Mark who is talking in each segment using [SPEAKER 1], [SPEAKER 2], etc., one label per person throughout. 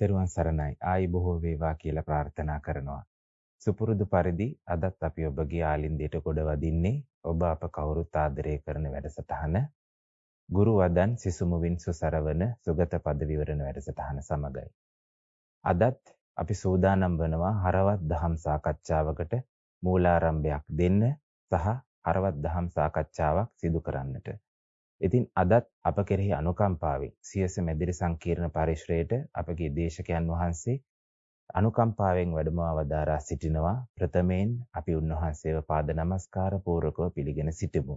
[SPEAKER 1] තෙරුවන් සරණයි. ආයි බොහෝ වේවා කියලා ප්‍රාර්ථනා කරනවා. සුපුරුදු පරිදි අදත් අපි ඔබගේ ආලින්දයට ගොඩ වදින්නේ ඔබ අප කවුරුත් ආදරය කරන වැඩසටහන ගුරු වදන් සිසුමුවින් සුසරවන සුගත පද විවරණ වැඩසටහන සමගයි. අදත් අපි සූදානම් වනවා හරවත් දහම් සාකච්ඡාවකට මූලාරම්භයක් දෙන්න සහ හරවත් දහම් සාකච්ඡාවක් සිදු කරන්නට. ඉතින් අදත් අප කෙරෙහි අනුකම්පාවෙන් සියස මැදිරි සංකීර්ණ පරිශ්‍රයට අපගේ දේශකයන් වහන්සේ අනුකම්පාවෙන් වැඩමව වදාරා සිටිනවා ප්‍රථමයෙන් අපි උන්වහන්සේව පාද නමස්කාර පූර්වකව පිළිගෙන සිටිමු.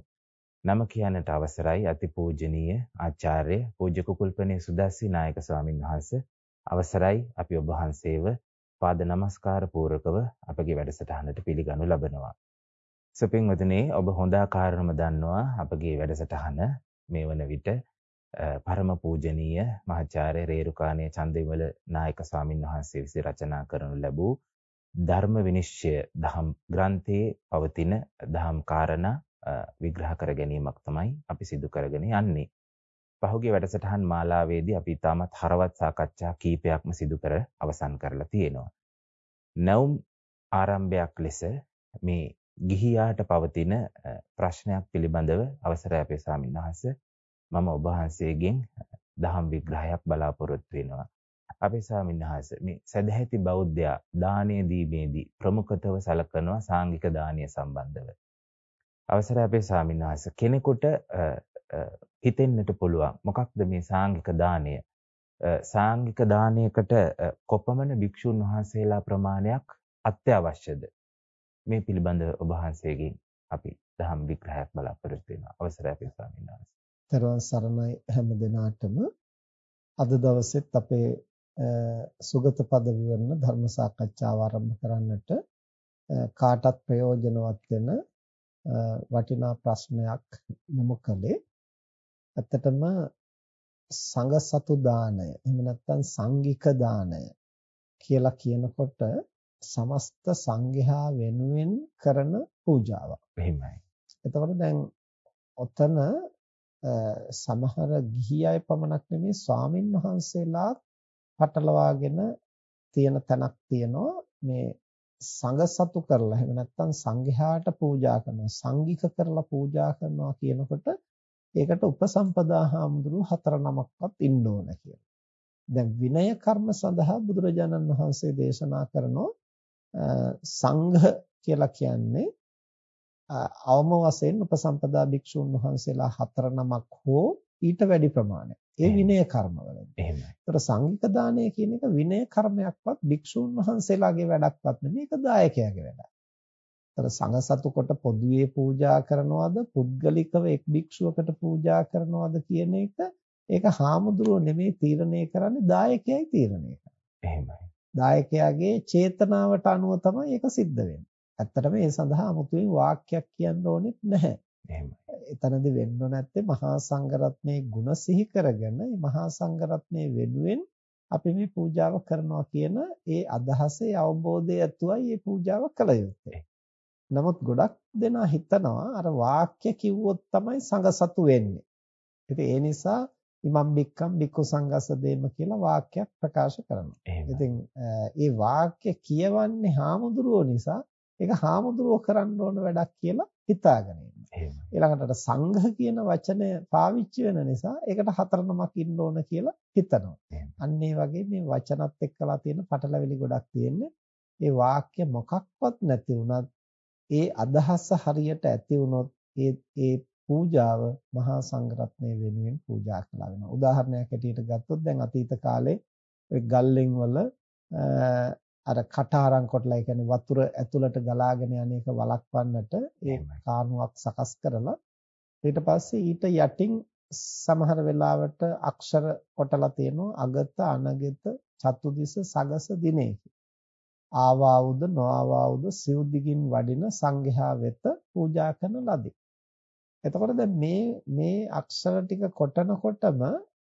[SPEAKER 1] නම කියන්නට අවසරයි අතිපූජනීය ආචාර්ය පූජ්‍ය කුකුල්පනේ සුදස්සි නායක ස්වාමින් වහන්සේ අවසරයි අපි ඔබ වහන්සේව පාද නමස්කාර පූර්වකව අපගේ වැඩසටහනට පිළිගනු ලබනවා. සුපින්වතුනි ඔබ හොඳ ආකාරවම දන්නවා අපගේ වැඩසටහන මේ වන විට පරම පූජනීය මහාචාර්ය රේරුකාණේ චන්දවිමල නායක ස්වාමින් වහන්සේ විසින් රචනා කරනු ලැබූ ධර්ම විනිශ්චය දහම් ග්‍රන්ථයේ පවතින දහම් කාරණා විග්‍රහ කර ගැනීමක් තමයි අපි සිදු කරගෙන යන්නේ. පහුගිය වැඩසටහන් මාලාවේදී අපි තාමත් හරවත් සාකච්ඡා කීපයක්ම සිදු කර අවසන් කරලා තියෙනවා. නැවුම් ආරම්භයක් ලෙස මේ ගිහියාට පවතින ප්‍රශ්නයක් පිළිබඳව අවසරයි අපේ ස්වාමීන් වහන්සේ මම ඔබ වහන්සේගෙන් දහම් විග්‍රහයක් බලාපොරොත්තු වෙනවා. අපේ ස්වාමීන් වහන්සේ මේ සදැහැති බෞද්ධයා දානීය දීමේදී ප්‍රමුඛතව සලකනවා සාංගික දානීය සම්බන්ධව. අවසරයි අපේ ස්වාමීන් වහන්සේ කෙනෙකුට හිතෙන්නට පුළුවන් මොකක්ද මේ සාංගික දානය? සාංගික දානයකට කොපමණ භික්ෂුන් වහන්සේලා ප්‍රමාණයක් අත්‍යවශ්‍යද? මේ පිළිබඳව ඔබ වහන්සේගෙන් අපි දහම් විග්‍රහයක් බලාපොරොත්තු වෙනවා. අවසරයි අපේ ස්වාමීන් වහන්සේ.
[SPEAKER 2] තරවන් සරණයි හැම දිනාටම අද දවසෙත් අපේ සුගත පද විවරණ ධර්ම සාකච්ඡාව ආරම්භ කරන්නට කාටත් ප්‍රයෝජනවත් වෙන වටිනා ප්‍රශ්නයක් යොමු කළේ ඇත්තටම සංඝ සතු දානය එහෙම නැත්නම් සංඝික දානය කියලා කියනකොට සමස්ත සංඝයා වෙනුවෙන් කරන පූජාවක්.
[SPEAKER 1] එහෙමයි.
[SPEAKER 2] එතකොට දැන් ඔතන සමහර ගිහි අය පමණක් නෙමෙයි ස්වාමින් වහන්සේලා පටලවාගෙන තියෙන තැනක් තියෙනවා මේ සංඝ සතු කරලා එහෙම නැත්නම් සංඝයාට පූජා කරනවා සංඝික කරලා පූජා කරනවා කියනකොට ඒකට උපසම්පදා හාමුදුරුව හතර නමක්වත් ඉන්න ඕන කියලා. දැන් විනය කර්ම සඳහා බුදුරජාණන් වහන්සේ දේශනා කරනවා සංඝ කියලා කියන්නේ අවම වශයෙන් උපසම්පදා භික්ෂුන් වහන්සේලා හතර නමක් හෝ ඊට වැඩි ප්‍රමාණයක්. ඒ විනය කර්මවලදී.
[SPEAKER 1] එහෙමයි.
[SPEAKER 2] ඒතර සංඝික දානය කියන එක විනය කර්මයක්වත් භික්ෂුන් වහන්සේලාගේ වැඩක්වත් නෙමෙයි. ඒක දායකයාගේ වැඩක්. ඒතර සංඝ සතු කොට පොදුවේ පූජා කරනවද පුද්ගලිකව එක් භික්ෂුවකට පූජා කරනවද කියන එක ඒක හාමුදුරුවෝ නෙමෙයි තීරණය කරන්නේ දායකයයි තීරණය කරන්නේ.
[SPEAKER 1] එහෙමයි.
[SPEAKER 2] දායකයාගේ චේතනාවට අනුව තමයි ඒක සිද්ධ වෙන්නේ. ඇත්තටම ඒ සඳහා 아무තුවෙන් වාක්‍යයක් කියන්න ඕනෙත් නැහැ.
[SPEAKER 1] එහෙමයි.
[SPEAKER 2] එතනදී වෙන්න නැත්තේ මහා සංඝරත්නයේ ගුණ සිහි කරගෙන මේ මහා සංඝරත්නයේ වෙනුවෙන් අපි මේ පූජාව කරනවා කියන ඒ අදහසේ අවබෝධය ඇතුවයි මේ පූජාව කළ යුත්තේ. නමුත් ගොඩක් දෙනා හිතනවා අර වාක්‍ය කිව්වොත් තමයි සංඝ සතු වෙන්නේ. ඉතින් ඒ නිසා ඉමම් බික්කම් බික්කු සංගස්ස දේම කියලා වාක්‍යයක් ප්‍රකාශ කරනවා. ඉතින් ඒ වාක්‍ය කියවන්නේ හාමුදුරුවෝ නිසා ඒක හාමුදුරුවෝ කරන්න ඕන වැඩක් කියලා හිතාගෙන ඉන්නවා. ඊළඟට සංඝ කියන වචනය පාවිච්චි වෙන නිසා ඒකට හතර නමක් ඉන්න ඕන කියලා හිතනවා. අන්න ඒ වගේ මේ වචනත් එක්කලා තියෙන පටලැවිලි ගොඩක් තියෙන්නේ. ඒ වාක්‍ය මොකක්වත් නැති වුණත් ඒ අදහස හරියට ඇති වුණොත් ඒ ඒ පූජාව මහා සංඝරත්නය වෙනුවෙන් පූජා කළා වෙනවා. උදාහරණයක් ඇටියට ගත්තොත් දැන් අතීත කාලේ ඔය ගල්ලෙන් වල අර කටාරම් කොටලා ඒ කියන්නේ වතුර ඇතුළට ගලාගෙන යන එක වළක්වන්නට ඒ කාණුවක් සකස් කරලා ඊට පස්සේ ඊට යටින් සමහර වෙලාවට අක්ෂර කොටලා තියෙනවා. අගත අනගත චතුදිස සගස දිනේ. ආවාවුද නොආවාවුද සිව් දිගින් වඩින සංඝයා වෙත පූජා කරන ලදී එතකොට දැන් මේ මේ අක්ෂර ටික කොටනකොටම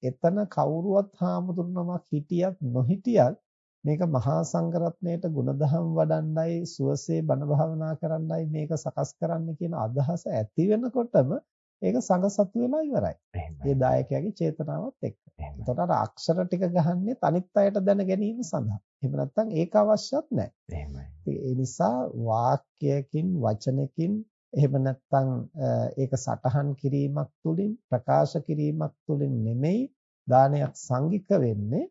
[SPEAKER 2] එතන කවුරුවත් හාමුදුරනමක් හිටියත් නොහිටියත් මේක මහා සංඝරත්නයට ගුණධම් වඩන්නයි සුවසේ බණ භාවනා කරන්නයි මේක සකස් කරන්න කියන අදහස ඇති වෙනකොටම ඒක සංඝසතු වෙලා ඉවරයි. ඒ දායකයාගේ චේතනාවත් එක්ක. එතකොට අර අක්ෂර ටික ගහන්නේ අනිත් අයට දැන ගැනීම සඳහා. එහෙම නැත්නම් ඒක අවශ්‍යත් නැහැ.
[SPEAKER 1] එහෙමයි.
[SPEAKER 2] ඒ නිසා වාක්‍යයකින් වචනකින් එහෙම නැත්නම් ඒක සටහන් කිරීමක් තුළින් ප්‍රකාශ කිරීමක් තුළින් නෙමෙයි දානයක් සංගික වෙන්නේ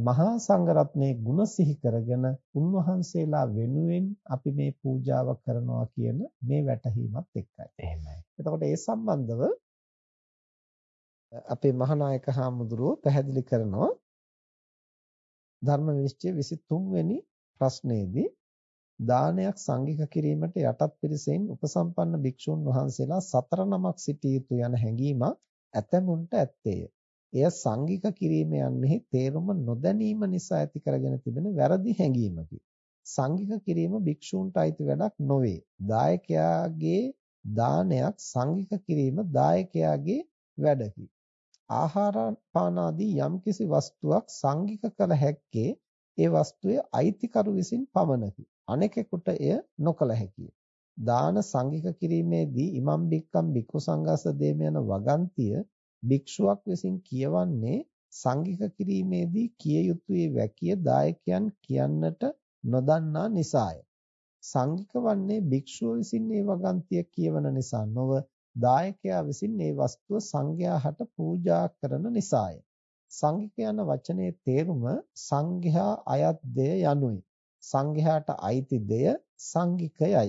[SPEAKER 2] මහා සංඝරත්නයේ ගුණ සිහි කරගෙන උන්වහන්සේලා වෙනුවෙන් අපි මේ පූජාව කරනවා කියන මේ වැටහීමත් එක්කයි.
[SPEAKER 1] එහෙමයි.
[SPEAKER 2] එතකොට ඒ සම්බන්ධව අපේ මහානායක හාමුදුරුව පැහැදිලි කරනවා ධර්ම විනිශ්චය 23 වෙනි ප්‍රශ්නයේදී දානයක් සංඝික කිරීමට යටත් පිරිසෙන් උපසම්පන්න භික්ෂුන් වහන්සේලා සතර නමක් සිටිය යුතු යන හැඟීමක් ඇතැමුන්ට ඇත්තේය. එය සංගික කිරීම යන්නේ තේරුම නොදැනීම නිසා ඇති කරගෙන තිබෙන වැරදි හැඟීමකි. සංගික කිරීම භික්ෂූන්ට අයිති වැඩක් නොවේ. දායකයාගේ දානයක් සංගික කිරීම දායකයාගේ වැඩකි. ආහාර පාන ආදී යම්කිසි වස්තුවක් සංගික කළ හැක්කේ ඒ වස්තුවේ අයිතිකරු විසින් පමණකි. අනෙකෙකුට එය නොකළ හැකිය. දාන සංගික කිරීමේදී ඉමම් බික්කම් බික්කු සංඝස දේම යන වගන්තිය භික්ෂුවක් විසින් කියවන්නේ සංඝික කිරීමේදී කිය යුතුයේ වැකිය දායකයන් කියන්නට නොදන්නා නිසාය. සංඝික වන්නේ භික්ෂුව විසින් මේ වගන්තිය කියවන නිසා නොව දායකයා විසින් මේ වස්තුව සංඝයාට පූජා කරන නිසාය. සංඝික යන වචනේ තේරුම සංඝයා අයත් දෙය යනුයි. සංඝයාට අයිති දෙය සංඝිකයයි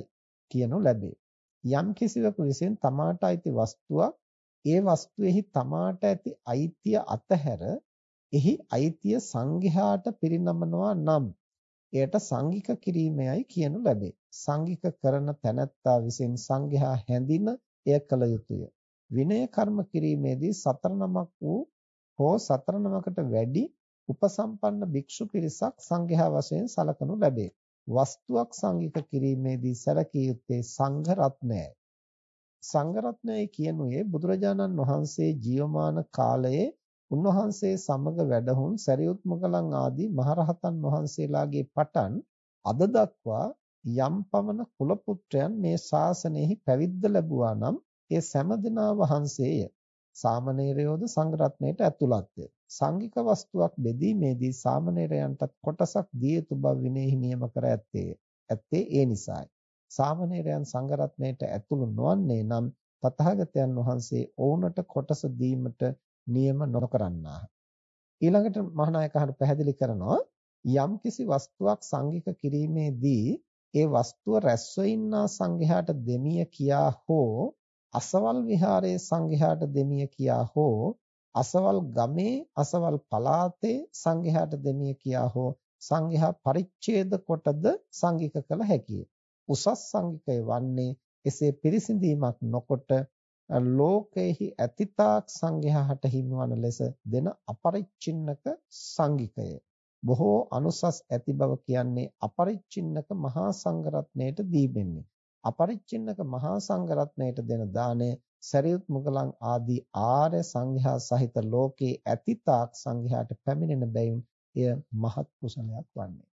[SPEAKER 2] කියනු ලැබේ. යම් කිසිවෙකු විසින් තමාට අයිති වස්තුවක් ඒ වස්තුවේහි තමාට ඇති අයිතිය අතහැර එහි අයිතිය සංඝයාට පිරිනමනවා නම් එයට සංඝික කිරීමයි කියනු ලැබේ. සංඝික කරන තැනැත්තා විසින් සංඝයා හැඳින එය කළ යුතුය. විනය කර්ම කිරීමේදී සතර නමක් වූ හෝ සතර නමකට වැඩි උපසම්පන්න භික්ෂු පිරිසක් සංඝයා වශයෙන් සලකනු ලැබේ. වස්තුවක් සංඝික කිරීමේදී සැලකිය යුත්තේ සංඝ රත්නයයි. සංඝරත්නයයි කියනුවේ බුදුරජාණන් වහන්සේ ජීවමාන කාලයේ උන්වහන්සේ සමග වැඩහුන් සරියුත් මොගලන් ආදී මහරහතන් වහන්සේලාගේ පටන් අද දක්වා යම් පමණ කුල පුත්‍රයන් මේ ශාසනයෙහි පැවිද්ද ලැබුවා නම් ඒ සෑම දෙනා වහන්සේය. සාමණේරයෝද සංඝරත්නයට ඇතුළත්ය. සංඝික වස්තුවක් බෙදීමේදී සාමණේරයන්ටත් කොටසක් දිය යුතු බව විනයෙහි නියම කර ඇත්තේ. ඇත්තේ ඒ නිසායි. සාමණේරයන් සංඝරත්නයට ඇතුළු නොවන්නේ නම් තථාගතයන් වහන්සේ ඔවුන්ට කොටස දීමට නියම නොකරන්නාහ. ඊළඟට මහානායකහට පැහැදිලි කරනවා යම්කිසි වස්තුවක් සංඝික කිරීමේදී ඒ වස්තුව රැස්ව ඉන්නා සංඝයාට දෙමිය කියා හෝ අසවල් විහාරයේ සංඝයාට දෙමිය කියා හෝ අසවල් ගමේ අසවල් පළාතේ සංඝයාට දෙමිය කියා හෝ සංඝයා පරිච්ඡේද කොටද සංඝික කළ හැකිය. උසස් සංඝිකය වන්නේ එසේ පිරිසිඳීමක් නොකොට ලෝකෙහි ඇතිතාක් සංඝයාට හිමිවන ලෙස දෙන අපරිච්ඡින්නක සංඝිකය බොහෝ අනුසස් ඇති බව කියන්නේ අපරිච්ඡින්නක මහා සංඝරත්නයට දීබෙන්නේ අපරිච්ඡින්නක මහා සංඝරත්නයට දෙන දාණය සරියුත් මුගලන් ආදී ආර්ය සංඝයා සහිත ලෝකේ ඇතිතාක් සංඝයාට පැමිණෙන බැවින් එය මහත් කුසලයක් වන්නේ.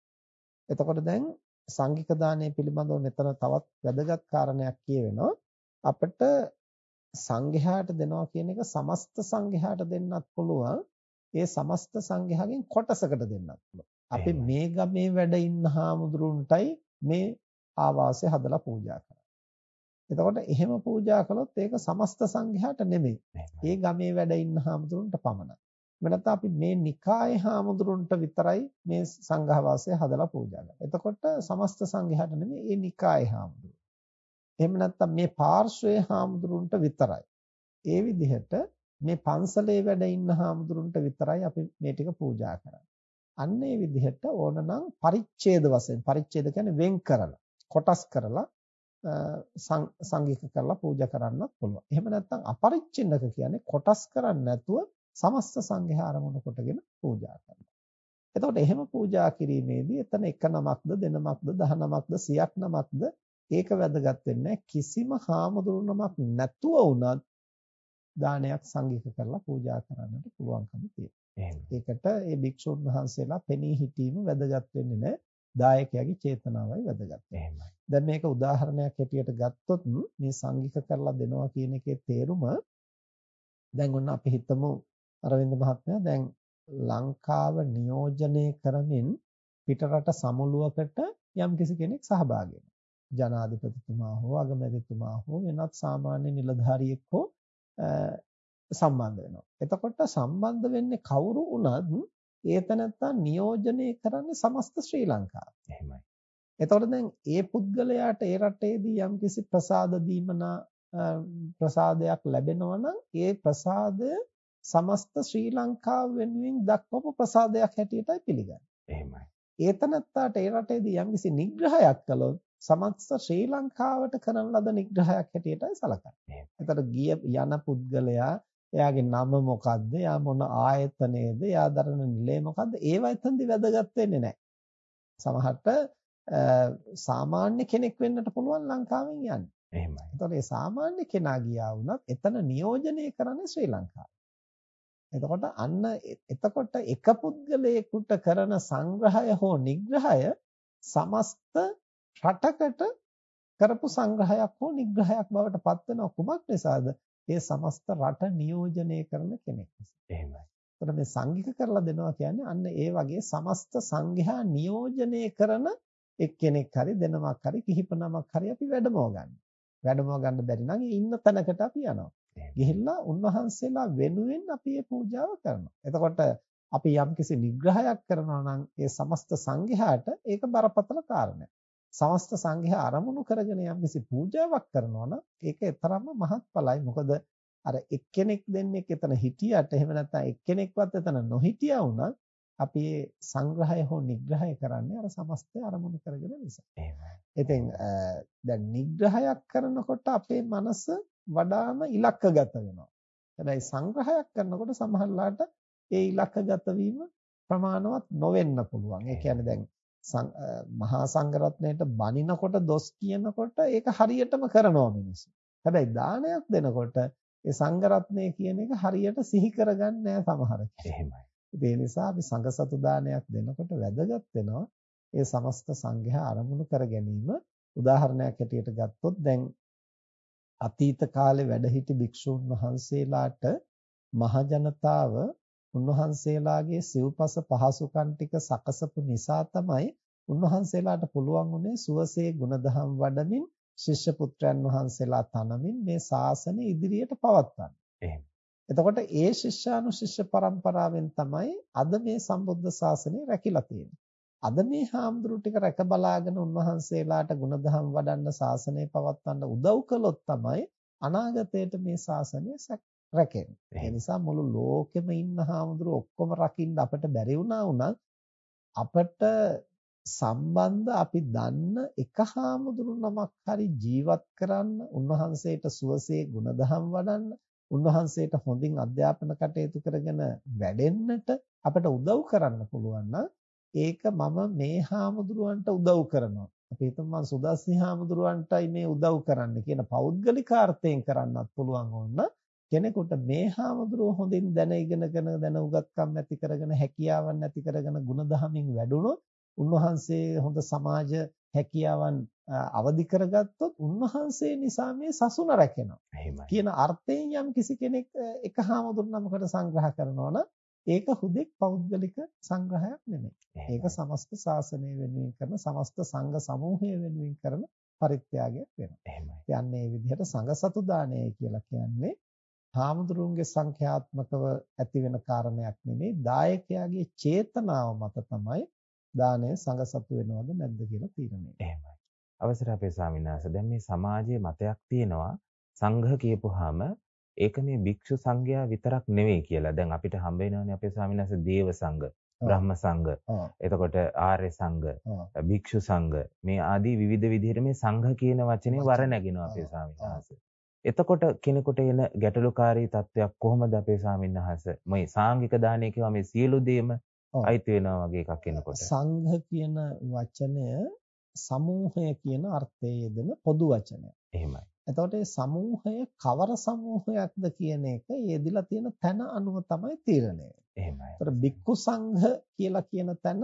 [SPEAKER 2] එතකොට දැන් සංඝික දානය පිළිබඳව මෙතන තවත් වැදගත් කාරණයක් කියවෙනවා. අපිට සංඝයාට දෙනවා කියන එක සමස්ත සංඝයාට දෙන්නත් පුළුවන්. ඒ සමස්ත සංඝයාගෙන් කොටසකට දෙන්නත් පුළුවන්. අපි මේ ගමේ වැඩ ඉන්න හාමුදුරුන්ටයි මේ ආවාසය හදලා පූජා කරන්නේ එතකොට එහෙම පූජා කළොත් ඒක සමස්ත සංඝයාට නෙමෙයි ඒ ගමේ වැඩ ඉන්න හාමුදුරුන්ට පමණයි නැත්නම් අපි මේ නිකායේ හාමුදුරුන්ට විතරයි මේ සංඝවාසය හදලා පූජා කරන්නේ. එතකොට සමස්ත සංඝයාට නෙමෙයි මේ නිකායේ හාමුදුරුවෝ. එහෙම නැත්නම් මේ පාර්ශ්වයේ හාමුදුරුන්ට විතරයි. ඒ විදිහට මේ පන්සලේ වැඩ ඉන්න හාමුදුරුන්ට විතරයි අපි මේ ටික පූජා කරන්නේ. අන්න ඒ විදිහට ඕනනම් පරිච්ඡේද වශයෙන් පරිච්ඡේද කියන්නේ වෙන් කරලා කොටස් කරලා සංගීක කරලා පූජා කරන්නත් පුළුවන්. එහෙම නැත්නම් අපරිච්ඡින්නක කියන්නේ කොටස් කරන්නේ නැතුව සමස්ත සංඝයා අරමුණු කොටගෙන පූජා කරනවා. එතකොට එහෙම පූජා කිරීමේදී එතන එක නමක්ද දෙනමක්ද දහ නමක්ද සියක් නමක්ද ඒක වැදගත් වෙන්නේ කිසිම හාමුදුරු නමක් නැතුව වුණත් දානයක් සංගීක කරලා පූජා කරන්නට පුළුවන්කම තියෙනවා. ඒකට ඒ භික්ෂුන් වහන්සේලා පෙනී හිටීම වැදගත් වෙන්නේ නැහැ. දායකයාගේ චේතනාවයි වැදගත්.
[SPEAKER 1] එහෙමයි.
[SPEAKER 2] දැන් මේක උදාහරණයක් හැටියට ගත්තොත් මේ සංගීත කරලා දෙනවා කියන එකේ තේරුම දැන් ඔන්න අපි හිතමු අරවින්ද මහත්මයා දැන් ලංකාව නියෝජනය කරමින් පිටරට සමුළුවකට යම් කිසි කෙනෙක් සහභාගී ජනාධිපතිතුමා හෝ අගමැතිතුමා හෝ වෙනත් සාමාන්‍ය නිලධාරියෙක් හෝ සම්බන්ධ වෙනවා. එතකොට සම්බන්ධ වෙන්නේ කවුරු වුණත් ඒ තැනත්තා නියෝජනය කරන්නේ සමස්ත ශ්‍රී ලංකාව.
[SPEAKER 1] එහෙමයි.
[SPEAKER 2] එතකොට දැන් ඒ පුද්ගලයාට ඒ රටේදී යම්කිසි ප්‍රසාද දීමනා ප්‍රසාදයක් ලැබෙනවා නම් ඒ ප්‍රසාදය සමස්ත ශ්‍රී ලංකාව වෙනුවෙන් දක්වපු ප්‍රසාදයක් හැටියටයි පිළිගන්නේ.
[SPEAKER 1] එහෙමයි.
[SPEAKER 2] ඒ තැනත්තාට ඒ රටේදී යම්කිසි නිග්‍රහයක් කළොත් සමස්ත ශ්‍රී ලංකාවට කරන ලද නිග්‍රහයක් හැටියටයි සැලකන්නේ. එතකොට ගිය යන පුද්ගලයා එයාගේ නම මොකද්ද? එයා මොන ආයතනයේද? එයා දරන නිලය මොකද්ද? ඒවා එතනදි වැදගත් වෙන්නේ නැහැ. සමහරට සාමාන්‍ය කෙනෙක් වෙන්නට පුළුවන් ලංකාවෙන් යන්නේ.
[SPEAKER 1] එහෙමයි.
[SPEAKER 2] එතකොට මේ සාමාන්‍ය කෙනා ගියා වුණත් එතන නියෝජනය කරන්නේ ශ්‍රී ලංකාව. එතකොට අන්න එතකොට එක පුද්ගලයෙකුට කරන සංග්‍රහය හෝ නිග්‍රහය සමස්ත රටකට කරපු සංග්‍රහයක් හෝ නිග්‍රහයක් බවට පත් වෙන කුමක් නිසාද? ඒ සමස්ත රට නියෝජනය කරන කෙනෙක් නිසා.
[SPEAKER 1] එහෙමයි.
[SPEAKER 2] එතකොට මේ සංඝික කරලා දෙනවා කියන්නේ අන්න ඒ වගේ සමස්ත සංඝයා නියෝජනය කරන එක්කෙනෙක් හරි දෙනමක් හරි කිහිප නමක් හරි අපි වැඩමව ගන්න. වැඩමව ගන්න බැරි නම් ඉන්න තැනකට අපි යනවා. ගිහිල්ලා උන්වහන්සේලා වෙනුවෙන් අපි මේ පූජාව කරනවා. එතකොට අපි යම්කිසි නිග්‍රහයක් කරනවා නම් ඒ සමස්ත සංඝයාට ඒක බරපතල කාරණයක්. සමස්ත සංඝයා අරමුණු කරගෙන යම්කිසි පූජාවක් කරනවා නම් ඒක තරම්ම මහත්ඵලයි. මොකද අර එක්කෙනෙක් දෙන්නෙක් එතන හිටියට එහෙම නැත්නම් එක්කෙනෙක්වත් එතන නොහිටියා වුණත් අපි මේ සංග්‍රහය හෝ නිග්‍රහය කරන්නේ අර සමස්තය අරමුණු කරගෙන නිසා. ඉතින් දැන් නිග්‍රහයක් කරනකොට අපේ මනස වඩාම ඉලක්කගත වෙනවා. හැබැයි සංග්‍රහයක් කරනකොට සමහරලාට ඒ ඉලක්කගත වීම ප්‍රමාණවත් නොවෙන්න පුළුවන්. ඒ කියන්නේ දැන් මහා සංඝරත්නයට බනිනකොට දොස් කියනකොට ඒක හරියටම කරනවා මිනිස්සු. හැබැයි දානයක් දෙනකොට ඒ සංඝරත්නය කියන එක හරියට සිහි කරගන්නේ නැහැ සමහර
[SPEAKER 1] එහෙමයි.
[SPEAKER 2] ඒ නිසා අපි සංඝ සතු දානයක් දෙනකොට වැදගත් වෙනවා ඒ සමස්ත සංඝයා අරමුණු කර ගැනීම උදාහරණයක් හැටියට ගත්තොත් දැන් අතීත කාලේ වැඩ සිටි භික්ෂූන් වහන්සේලාට මහ ජනතාව උන්වහන්සේලාගේ සිව්පස පහසුකම් ටික සකසපු නිසා තමයි උන්වහන්සේලාට පුළුවන් උනේ සුවසේ ගුණධම් වඩමින් ශිෂ්‍ය පුත්‍රයන් වහන්සේලා තනමින් මේ ශාසනය ඉදිරියට පවත්වන්නේ.
[SPEAKER 1] එහෙම.
[SPEAKER 2] එතකොට ඒ ශිෂ්‍යානුශිෂ්‍ය පරම්පරාවෙන් තමයි අද මේ සම්බුද්ධ ශාසනය රැකිලා තියෙන්නේ. අද මේ හාමුදුරු ටික රැක බලාගෙන උන්වහන්සේලාට ගුණධම් වඩන්න ශාසනය පවත්වන්න උදව් කළොත් තමයි අනාගතයට මේ ශාසනය රැකෙන්නේ. ඒ නිසා මුළු ලෝකෙම ඉන්න හාමුදුරු ඔක්කොම රකින්න අපිට බැරි වුණා වුණත් අපට සම්බන්ධ අපි දන්න එක හාමුදුරු නමක් හරි ජීවත් කරන්න උන්වහන්සේට සුවසේ ගුණධම් වඩන්න උන්වහන්සේට හොඳින් අධ්‍යාපන කටයුතු කරගෙන වැඩෙන්නට අපට උදව් කරන්න පුළුවන් ඒක මම මේ හාමුදුරුවන්ට උදව් කරනවා. අපි හිතමු මම සුදස්සි හාමුදුරුවන්ටයි මේ උදව් කරන්න කියන පෞද්ගලිකාර්ථයෙන් කරන්නත් පුළුවන් වුණා. කෙනෙකුට මේ හාමුදුරුව හොඳින් දැන ඉගෙනගෙන දැන උගත්කම් ඇති කරගෙන හැකියාවන් ඇති කරගෙන ಗುಣධහමින් වැඩුණොත් උන්වහන්සේ හොඳ සමාජ හැකියාවන් අවදි කරගත්තොත් උන්වහන්සේ නිසා මේ සසුන රැකෙනවා කියන අර්ථයෙන් යම් කිසි කෙනෙක් එක හාමුදුරු නමකට සංග්‍රහ කරනවා නම් ඒක හුදෙක් පෞද්ගලික සංග්‍රහයක් නෙමෙයි. ඒක සමස්ත ශාසනය වෙනුවෙන් කරන සමස්ත සංඝ සමූහය වෙනුවෙන් කරන පරිත්‍යාගයක් වෙනවා.
[SPEAKER 1] එහෙමයි.
[SPEAKER 2] යන්නේ මේ විදිහට සංඝ සතු දානය කියලා කියන්නේ හාමුදුරුවන්ගේ සංඛ්‍යාත්මකව ඇති වෙන කාරණයක් නෙමෙයි දායකයාගේ චේතනාව මත තමයි දානය සංගසතු වෙනවද නැද්ද කියලා තීරණය.
[SPEAKER 1] එහෙමයි. අවසර අපේ ස්වාමීන් වහන්සේ. දැන් මේ සමාජයේ මතයක් තියෙනවා. සංඝ කියපුවාම ඒක මේ භික්ෂු සංඝයා විතරක් නෙවෙයි කියලා. දැන් අපිට හම්බ වෙනවනේ අපේ ස්වාමීන් වහන්සේ දේව සංඝ, බ්‍රහ්ම සංඝ, එතකොට ආර්ය සංඝ, භික්ෂු සංඝ. මේ ආදී විවිධ විදිහට මේ සංඝ කියන වචනේ වර නැගෙනවා අපේ ස්වාමීන් වහන්සේ. එතකොට කෙනෙකුට එන ගැටලුකාරී තත්වයක් කොහොමද අපේ ස්වාමින්වහන්ස මේ සාංගික දානය කියවා මේ සියලු දේම අයිති වෙනවා වගේ එකක් එනකොට
[SPEAKER 2] සංඝ කියන වචනය සමූහය කියන අර්ථයේ යෙදෙන පොදු වචනයක්.
[SPEAKER 1] එහෙමයි.
[SPEAKER 2] එතකොට මේ සමූහය කවර සමූහයක්ද කියන එක යෙදිලා තියෙන තැන අනුව තමයි තීරණය.
[SPEAKER 1] එහෙමයි.
[SPEAKER 2] ඒතර බික්කු සංඝ කියලා කියන තැන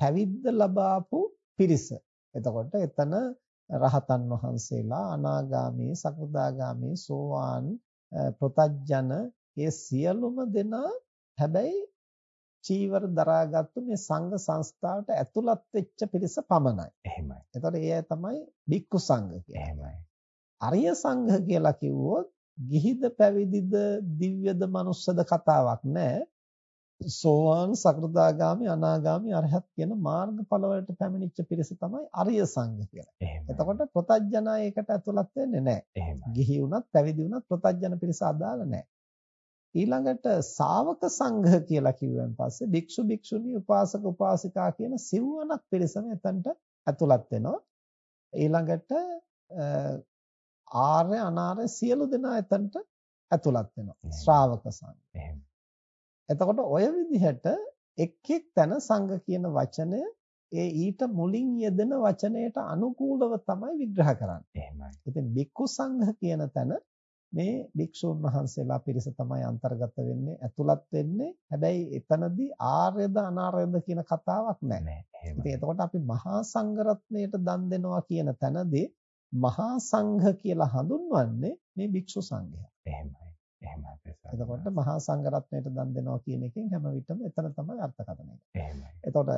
[SPEAKER 2] පැවිද්ද ලබාපු පිරිස. එතකොට එතන රහතන් වහන්සේලා අනාගාමී, සකෘදාගාමී, සෝවාන්, ප්‍රතජන ඒ සියලුම දෙනා හැබැයි චීවර දරාගත්තු මේ සංඝ සංස්ථාවට ඇතුළත් වෙච්ච පිරිස පමණයි.
[SPEAKER 1] එහෙමයි.
[SPEAKER 2] එතකොට ඒ අය තමයි බික්කු සංඝ කියන්නේ.
[SPEAKER 1] එහෙමයි.
[SPEAKER 2] අරිය සංඝ කියලා කිව්වොත් ගිහිද පැවිදිද දිව්‍යද මනුස්සද කතාවක් නැහැ. සෝවාන් සකෘදාගාමි අනාගාමි අරහත් කියන මාර්ගඵල වලට පැමිණිච්ච පිරිස තමයි අරිය සංඝ කියලා. එතකොට ප්‍රතඥා ඒකට ඇතුළත් වෙන්නේ නැහැ. ගිහි වුණත් පැවිදි වුණත් ප්‍රතඥ පිරිස අදාළ නැහැ. ඊළඟට ශාවක සංඝ කියලා කිව්වන් පස්සේ භික්ෂු භික්ෂුණී උපාසක උපාසිකා කියන සිව්වනක් පිරිසම එතනට ඇතුළත් වෙනවා. ඊළඟට ආර්ය අනාර්ය සියලු දෙනා එතනට ඇතුළත් වෙනවා. ශ්‍රාවක සංඝ. එතකොට ඔය විදිහට එක් එක් තැන සංඝ කියන වචනය ඒ ඊට මුලින් යෙදෙන වචනයට අනුකූලව තමයි විග්‍රහ කරන්නේ.
[SPEAKER 1] එහෙමයි.
[SPEAKER 2] ඉතින් බික්කු සංඝ කියන තැන මේ භික්ෂුන් වහන්සේලා පිරිස තමයි අන්තර්ගත වෙන්නේ, ඇතුළත් වෙන්නේ. හැබැයි එතනදී ආර්යද අනාර්යද කියන කතාවක් නැහැ. ඉතින් එතකොට අපි මහා සංඝරත්නයට දන් දෙනවා කියන තැනදී මහා සංඝ කියලා හඳුන්වන්නේ මේ භික්ෂු සංඝයා.
[SPEAKER 1] එහෙමයි. එහෙමයි
[SPEAKER 2] එතකොට මහා සංඝරත්නයට දන් දෙනවා කියන එකෙන් හැම විටම එතන තමයි අර්ථකථනය.
[SPEAKER 1] එහෙමයි.
[SPEAKER 2] එතකොට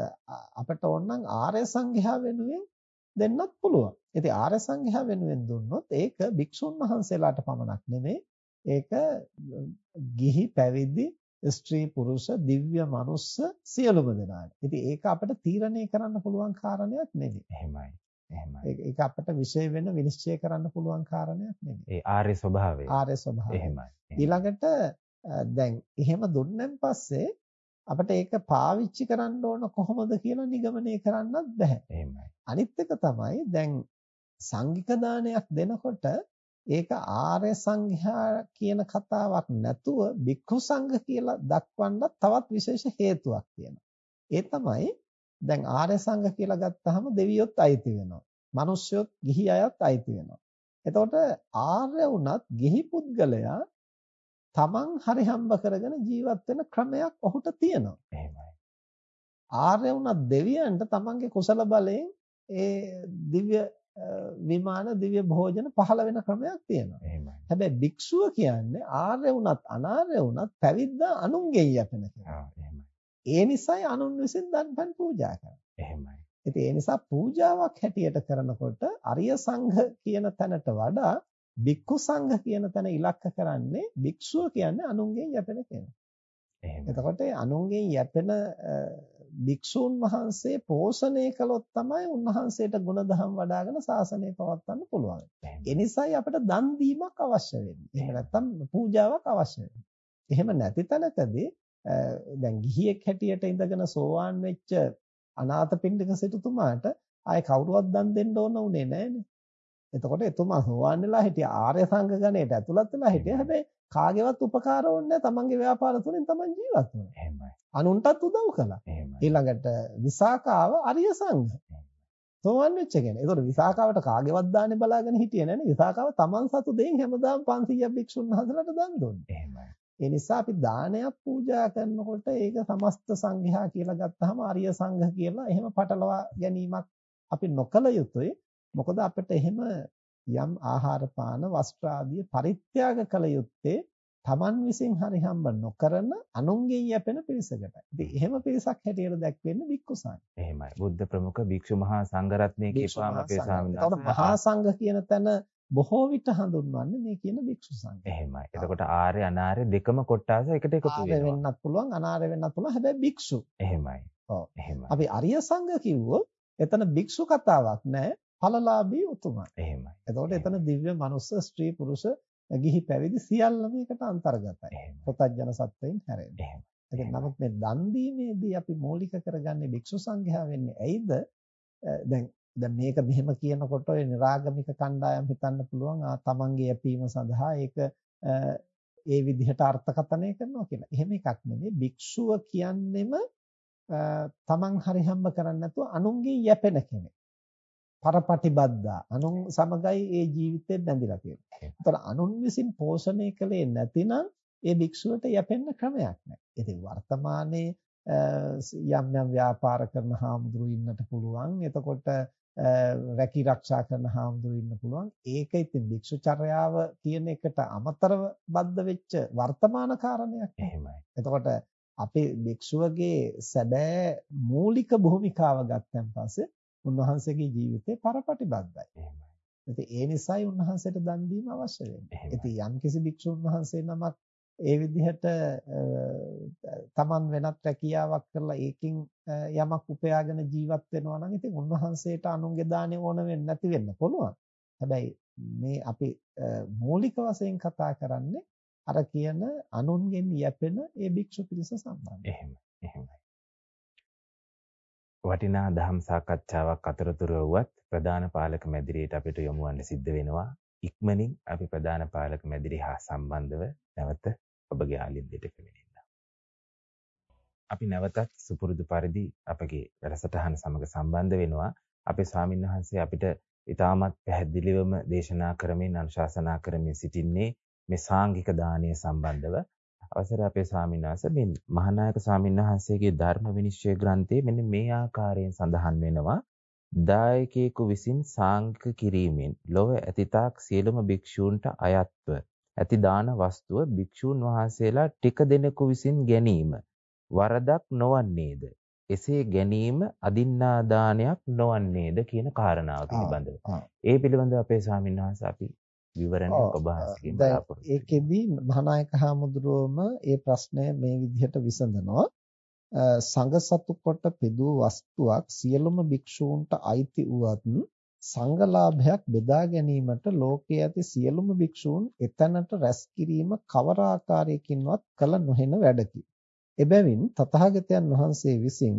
[SPEAKER 2] අපිට ඕනනම් ආර්ය සංඝයා වෙනුවෙන් දෙන්නත් පුළුවන්. ඉතින් ආර්ය සංඝයා වෙනුවෙන් දුන්නොත් ඒක භික්ෂුන් වහන්සේලාට පමණක් නෙමෙයි. ඒක ගිහි පැවිදි ස්ත්‍රී පුරුෂ දිව්‍ය මනුස්ස සියලුම දෙනාට. ඉතින් ඒක අපිට තීරණය කරන්න පුළුවන් කාරණයක් නෙමෙයි.
[SPEAKER 1] එහෙමයි.
[SPEAKER 2] එහෙමයි. ඒක අපිට විශේෂ වෙන විනිශ්චය කරන්න පුළුවන් කාරණයක් නෙමෙයි.
[SPEAKER 1] ඒ ආර්ය ස්වභාවය.
[SPEAKER 2] ආර්ය ස්වභාවය.
[SPEAKER 1] එහෙමයි.
[SPEAKER 2] ඊළඟට දැන් එහෙම දුන්නෙන් පස්සේ අපිට ඒක පාවිච්චි කරන්න ඕන කොහොමද කියලා නිගමනය කරන්නත් බෑ.
[SPEAKER 1] එහෙමයි.
[SPEAKER 2] අනිත් එක තමයි දැන් සංඝික දානයක් දෙනකොට ඒක ආර්ය සංඝයා කියන කතාවක් නැතුව භික්ඛු සංඝ කියලා දක්වන්න තවත් විශේෂ හේතුවක් තියෙනවා. ඒ තමයි දැන් ආර්ය සංඝ කියලා ගත්තාම දෙවියොත් අයිති වෙනවා. මිනිස්සුයොත් ගිහි අයත් අයිති වෙනවා. එතකොට ආර්ය වුණත් ගිහි පුද්ගලයා තමන් හරි හම්බ කරගෙන ජීවත් වෙන ක්‍රමයක් ඔහුට තියෙනවා.
[SPEAKER 1] එහෙමයි.
[SPEAKER 2] ආර්ය වුණත් දෙවියන්ට තමන්ගේ කුසල බලයෙන් ඒ දිව්‍ය විමාන දිව්‍ය භෝජන පහළ වෙන ක්‍රමයක් තියෙනවා.
[SPEAKER 1] එහෙමයි.
[SPEAKER 2] හැබැයි භික්ෂුව කියන්නේ ආර්ය වුණත් අනාර්ය වුණත් පැවිද්දා අනුන්ගෙන් යැපෙන කෙනා. ඒ නිසායි අනුන් විසින් දන්පන් පූජා කරන්නේ.
[SPEAKER 1] එහෙමයි.
[SPEAKER 2] ඉතින් ඒ නිසා පූජාවක් හැටියට කරනකොට අරිය සංඝ කියන තැනට වඩා භික්ඛු සංඝ කියන තැන ඉලක්ක කරන්නේ භික්ෂුව කියන්නේ අනුන්ගෙන් යැපෙන කෙනා.
[SPEAKER 1] එහෙමයි.
[SPEAKER 2] එතකොට අනුන්ගෙන් යැපෙන භික්ෂූන් වහන්සේ පෝෂණය කළොත් තමයි උන්වහන්සේට ගුණධම් වඩ아가න ශාසනය පවත්වන්න පුළුවන්. ඒ නිසායි අපිට දන් දීමක් අවශ්‍ය වෙන්නේ. එහෙම නැත්නම් පූජාවක් අවශ්‍ය වෙන්නේ. එහෙම නැති තැනකදී දැන් ගිහියෙක් හැටියට ඉඳගෙන සෝවාන් වෙච්ච අනාථපිණ්ඩික සිටුතුමාට ආයේ කවුරුවත් දන් දෙන්න ඕන උනේ නැහනේ. එතකොට එතුමා සෝවාන් වෙලා හිටිය ආර්ය සංඝ ගණයට ඇතුළත් වෙලා හිටිය. හැබැයි කාගේවත් උපකාර ඕනේ තමන්ගේ ව්‍යාපාර තුලින් තමන් ජීවත් වුණා.
[SPEAKER 1] එහෙමයි.
[SPEAKER 2] අනුන්ටත් උදව් කළා.
[SPEAKER 1] එහෙමයි.
[SPEAKER 2] ඊළඟට විසාකාව අරිය සංඝ. සෝවන් වෙච්ච කෙනෙක්. ඒතකොට විසාකාවට කාගේවත් දාන්නේ බලාගෙන හිටියේ නැනේ. විසාකාව තමන් සතු දෙයින් හැමදාම 500ක් භික්ෂුන් වහන්සේලාට දන් දුන්නේ.
[SPEAKER 1] එහෙමයි.
[SPEAKER 2] ඒ නිසා අපි දානයක් පූජා කරනකොට ඒක සමස්ත සංඝයා කියලා ගත්තාම ආර්ය සංඝ කියලා එහෙම පටලවා ගැනීමක් අපි නොකළ යුතුයි. මොකද අපිට එහෙම යම් ආහාර පාන වස්ත්‍ර ආදී පරිත්‍යාග කළ යුත්තේ Taman විසින් හරි හම්බ නොකරන අනුන්ගෙන් යැපෙන පිරිසකට. ඉතින් එහෙම පිරිසක් හැටියට දැක්වෙන්නේ භික්ඛු සංඝ.
[SPEAKER 1] එහෙමයි. බුද්ධ ප්‍රමුඛ භික්ෂු මහා සංඝරත්නය කියපුවාම අපේ ස්වාමීන්
[SPEAKER 2] වහන්සේ මහා සංඝ කියන තැන බොහෝ විට හඳුන්වන්නේ මේ කියන භික්ෂු සංඝ.
[SPEAKER 1] එහෙමයි. එතකොට ආර්ය අනාර්ය දෙකම කොටස එකට එකතු
[SPEAKER 2] වෙනවා. වෙන්නත් පුළුවන් අනාර්ය වෙන්නත් පුළුවන්. හැබැයි භික්ෂු.
[SPEAKER 1] එහෙමයි.
[SPEAKER 2] ඔව්.
[SPEAKER 1] එහෙමයි.
[SPEAKER 2] අපි අරිය සංඝ කිව්වොත් එතන භික්ෂු කතාවක් නැහැ. ඵලලාභී උතුමන්.
[SPEAKER 1] එහෙමයි.
[SPEAKER 2] එතකොට එතන දිව්‍ය මනුස්ස ස්ත්‍රී පුරුෂ ගිහි පැවිදි සියල්ලම එකට අන්තර්ගතයි. ප්‍රතඥ සත්වයින් හැරෙන්නේ.
[SPEAKER 1] එහෙමයි.
[SPEAKER 2] නමුත් මේ දන් දීමේදී අපි මූලික කරගන්නේ භික්ෂු සංඝයා වෙන්නේ ඇයිද? දැන් දැන් මේක මෙහෙම කියනකොට ඔය નિરાගමික කණ්ඩායම් හිතන්න පුළුවන් ආ තමන්ගේ යැපීම සඳහා ඒක ඒ විදිහට අර්ථකථනය කරනවා කියලා. එහෙම එකක් නෙමෙයි. භික්ෂුව කියන්නෙම තමන් හරි හම්බ කරන්නේ නැතුව අනුන්ගේ යැපෙන කෙනෙක්. පරපටිබද්දා අනුන් සමගයි ඒ ජීවිතේ බැඳිලා තියෙනවා. ඒතර අනුන් විසින් පෝෂණය කළේ නැතිනම් ඒ භික්ෂුවට යැපෙන්න ක්‍රමයක් නැහැ. ඉතින් වර්තමානයේ යම් යම් ව්‍යාපාර කරන හාමුදුරු ඉන්නට පුළුවන්. එතකොට රැකී ආරක්ෂා කරන හාමුදුරු ඉන්න පුළුවන්. ඒක ඉතින් භික්ෂුචර්යාව කියන එකට අමතරව බද්ධ වෙච්ච වර්තමාන කාරණයක්.
[SPEAKER 1] එහෙමයි.
[SPEAKER 2] එතකොට අපේ භික්ෂුවගේ සැබෑ මූලික භූමිකාව ගත්තන් පස්සේ උන්වහන්සේගේ ජීවිතේ පරපටිබද්ධයි.
[SPEAKER 1] එහෙමයි.
[SPEAKER 2] ඉතින් ඒ නිසායි උන්වහන්සේට දන් දීම අවශ්‍ය වෙන්නේ. ඉතින් යම්කිසි භික්ෂුන් වහන්සේ නමක් ඒ විදිහට තමන් වෙනත් රැකියාවක් කරලා ඒකින් යමක් උපයාගෙන ජීවත් වෙනවා නම් ඉතින් උන්වහන්සේට අනුන්ගේ දාණය ඕන වෙන්නේ නැති වෙන්න පුළුවන්. හැබැයි මේ අපි මූලික වශයෙන් කතා කරන්නේ අර කියන අනුන්ගෙන් යැපෙන ඒ භික්ෂු පිරිස සම්බන්ධයි.
[SPEAKER 1] එහෙමයි. එහෙමයි. වටිනා දහම් සාකච්ඡාවක් අතරතුර වුවත් ප්‍රධාන පාලක මැදිරියට අපිට යොමු වන්න සිද්ධ වෙනවා. ඉක්මනින් අපි ප්‍රධාන පාලක මැදිරිය හා සම්බන්ධව නැවත ඔබගේ ආලින්දයට පැමිණෙන්න. අපි නැවතත් සුපුරුදු පරිදි අපගේ වැඩසටහන සමග සම්බන්ධ වෙනවා. අපේ ස්වාමීන් වහන්සේ අපිට ඊටමත් පැහැදිලිවම දේශනා කරමින් අනුශාසනා කරමින් සිටින්නේ මේ සාංගික දානය සම්බන්ධව. අවසර අපේ ස්වාමීන් වහන්සේ මේ මහානායක ස්වාමීන් වහන්සේගේ ධර්ම විනිශ්චය ග්‍රන්ථයේ මෙන්න මේ ආකාරයෙන් සඳහන් වෙනවා. දායකයෙකු විසින් සාංගික කිරීමෙන් ලොව ඇතිතාක් සියලුම භික්ෂූන්ට අයත්ව ඇති දාන වස්තුව භික්ෂූන් වහන්සේලා ටික දෙනෙකු විසින් ගැනීම වරදක් නොවන්නේද? එසේ ගැනීම අදින්නා දානයක් නොවන්නේද කියන කාරණාව පිළිබඳව. ඒ පිළිබඳව අපේ ස්වාමීන් වහන්සේ අපි විවරණයක් ඔබ වහන්සේගෙන් බලාපොරොත්තු
[SPEAKER 2] ඒකෙදි මහානායක හාමුදුරුවෝම ඒ ප්‍රශ්නය මේ විදිහට විසඳනවා. සංඝසතු කොට පිදූ වස්තුවක් සියලුම භික්ෂූන්ට අයිති වුවත් සංඝලාභයක් බෙදා ගැනීමට ලෝකයේ ඇති සියලුම භික්ෂූන් එතැනට රැස් කිරීම කවර ආකාරයකින්වත් කළ නොහෙන වැඩකි. එබැවින් තථාගතයන් වහන්සේ විසින්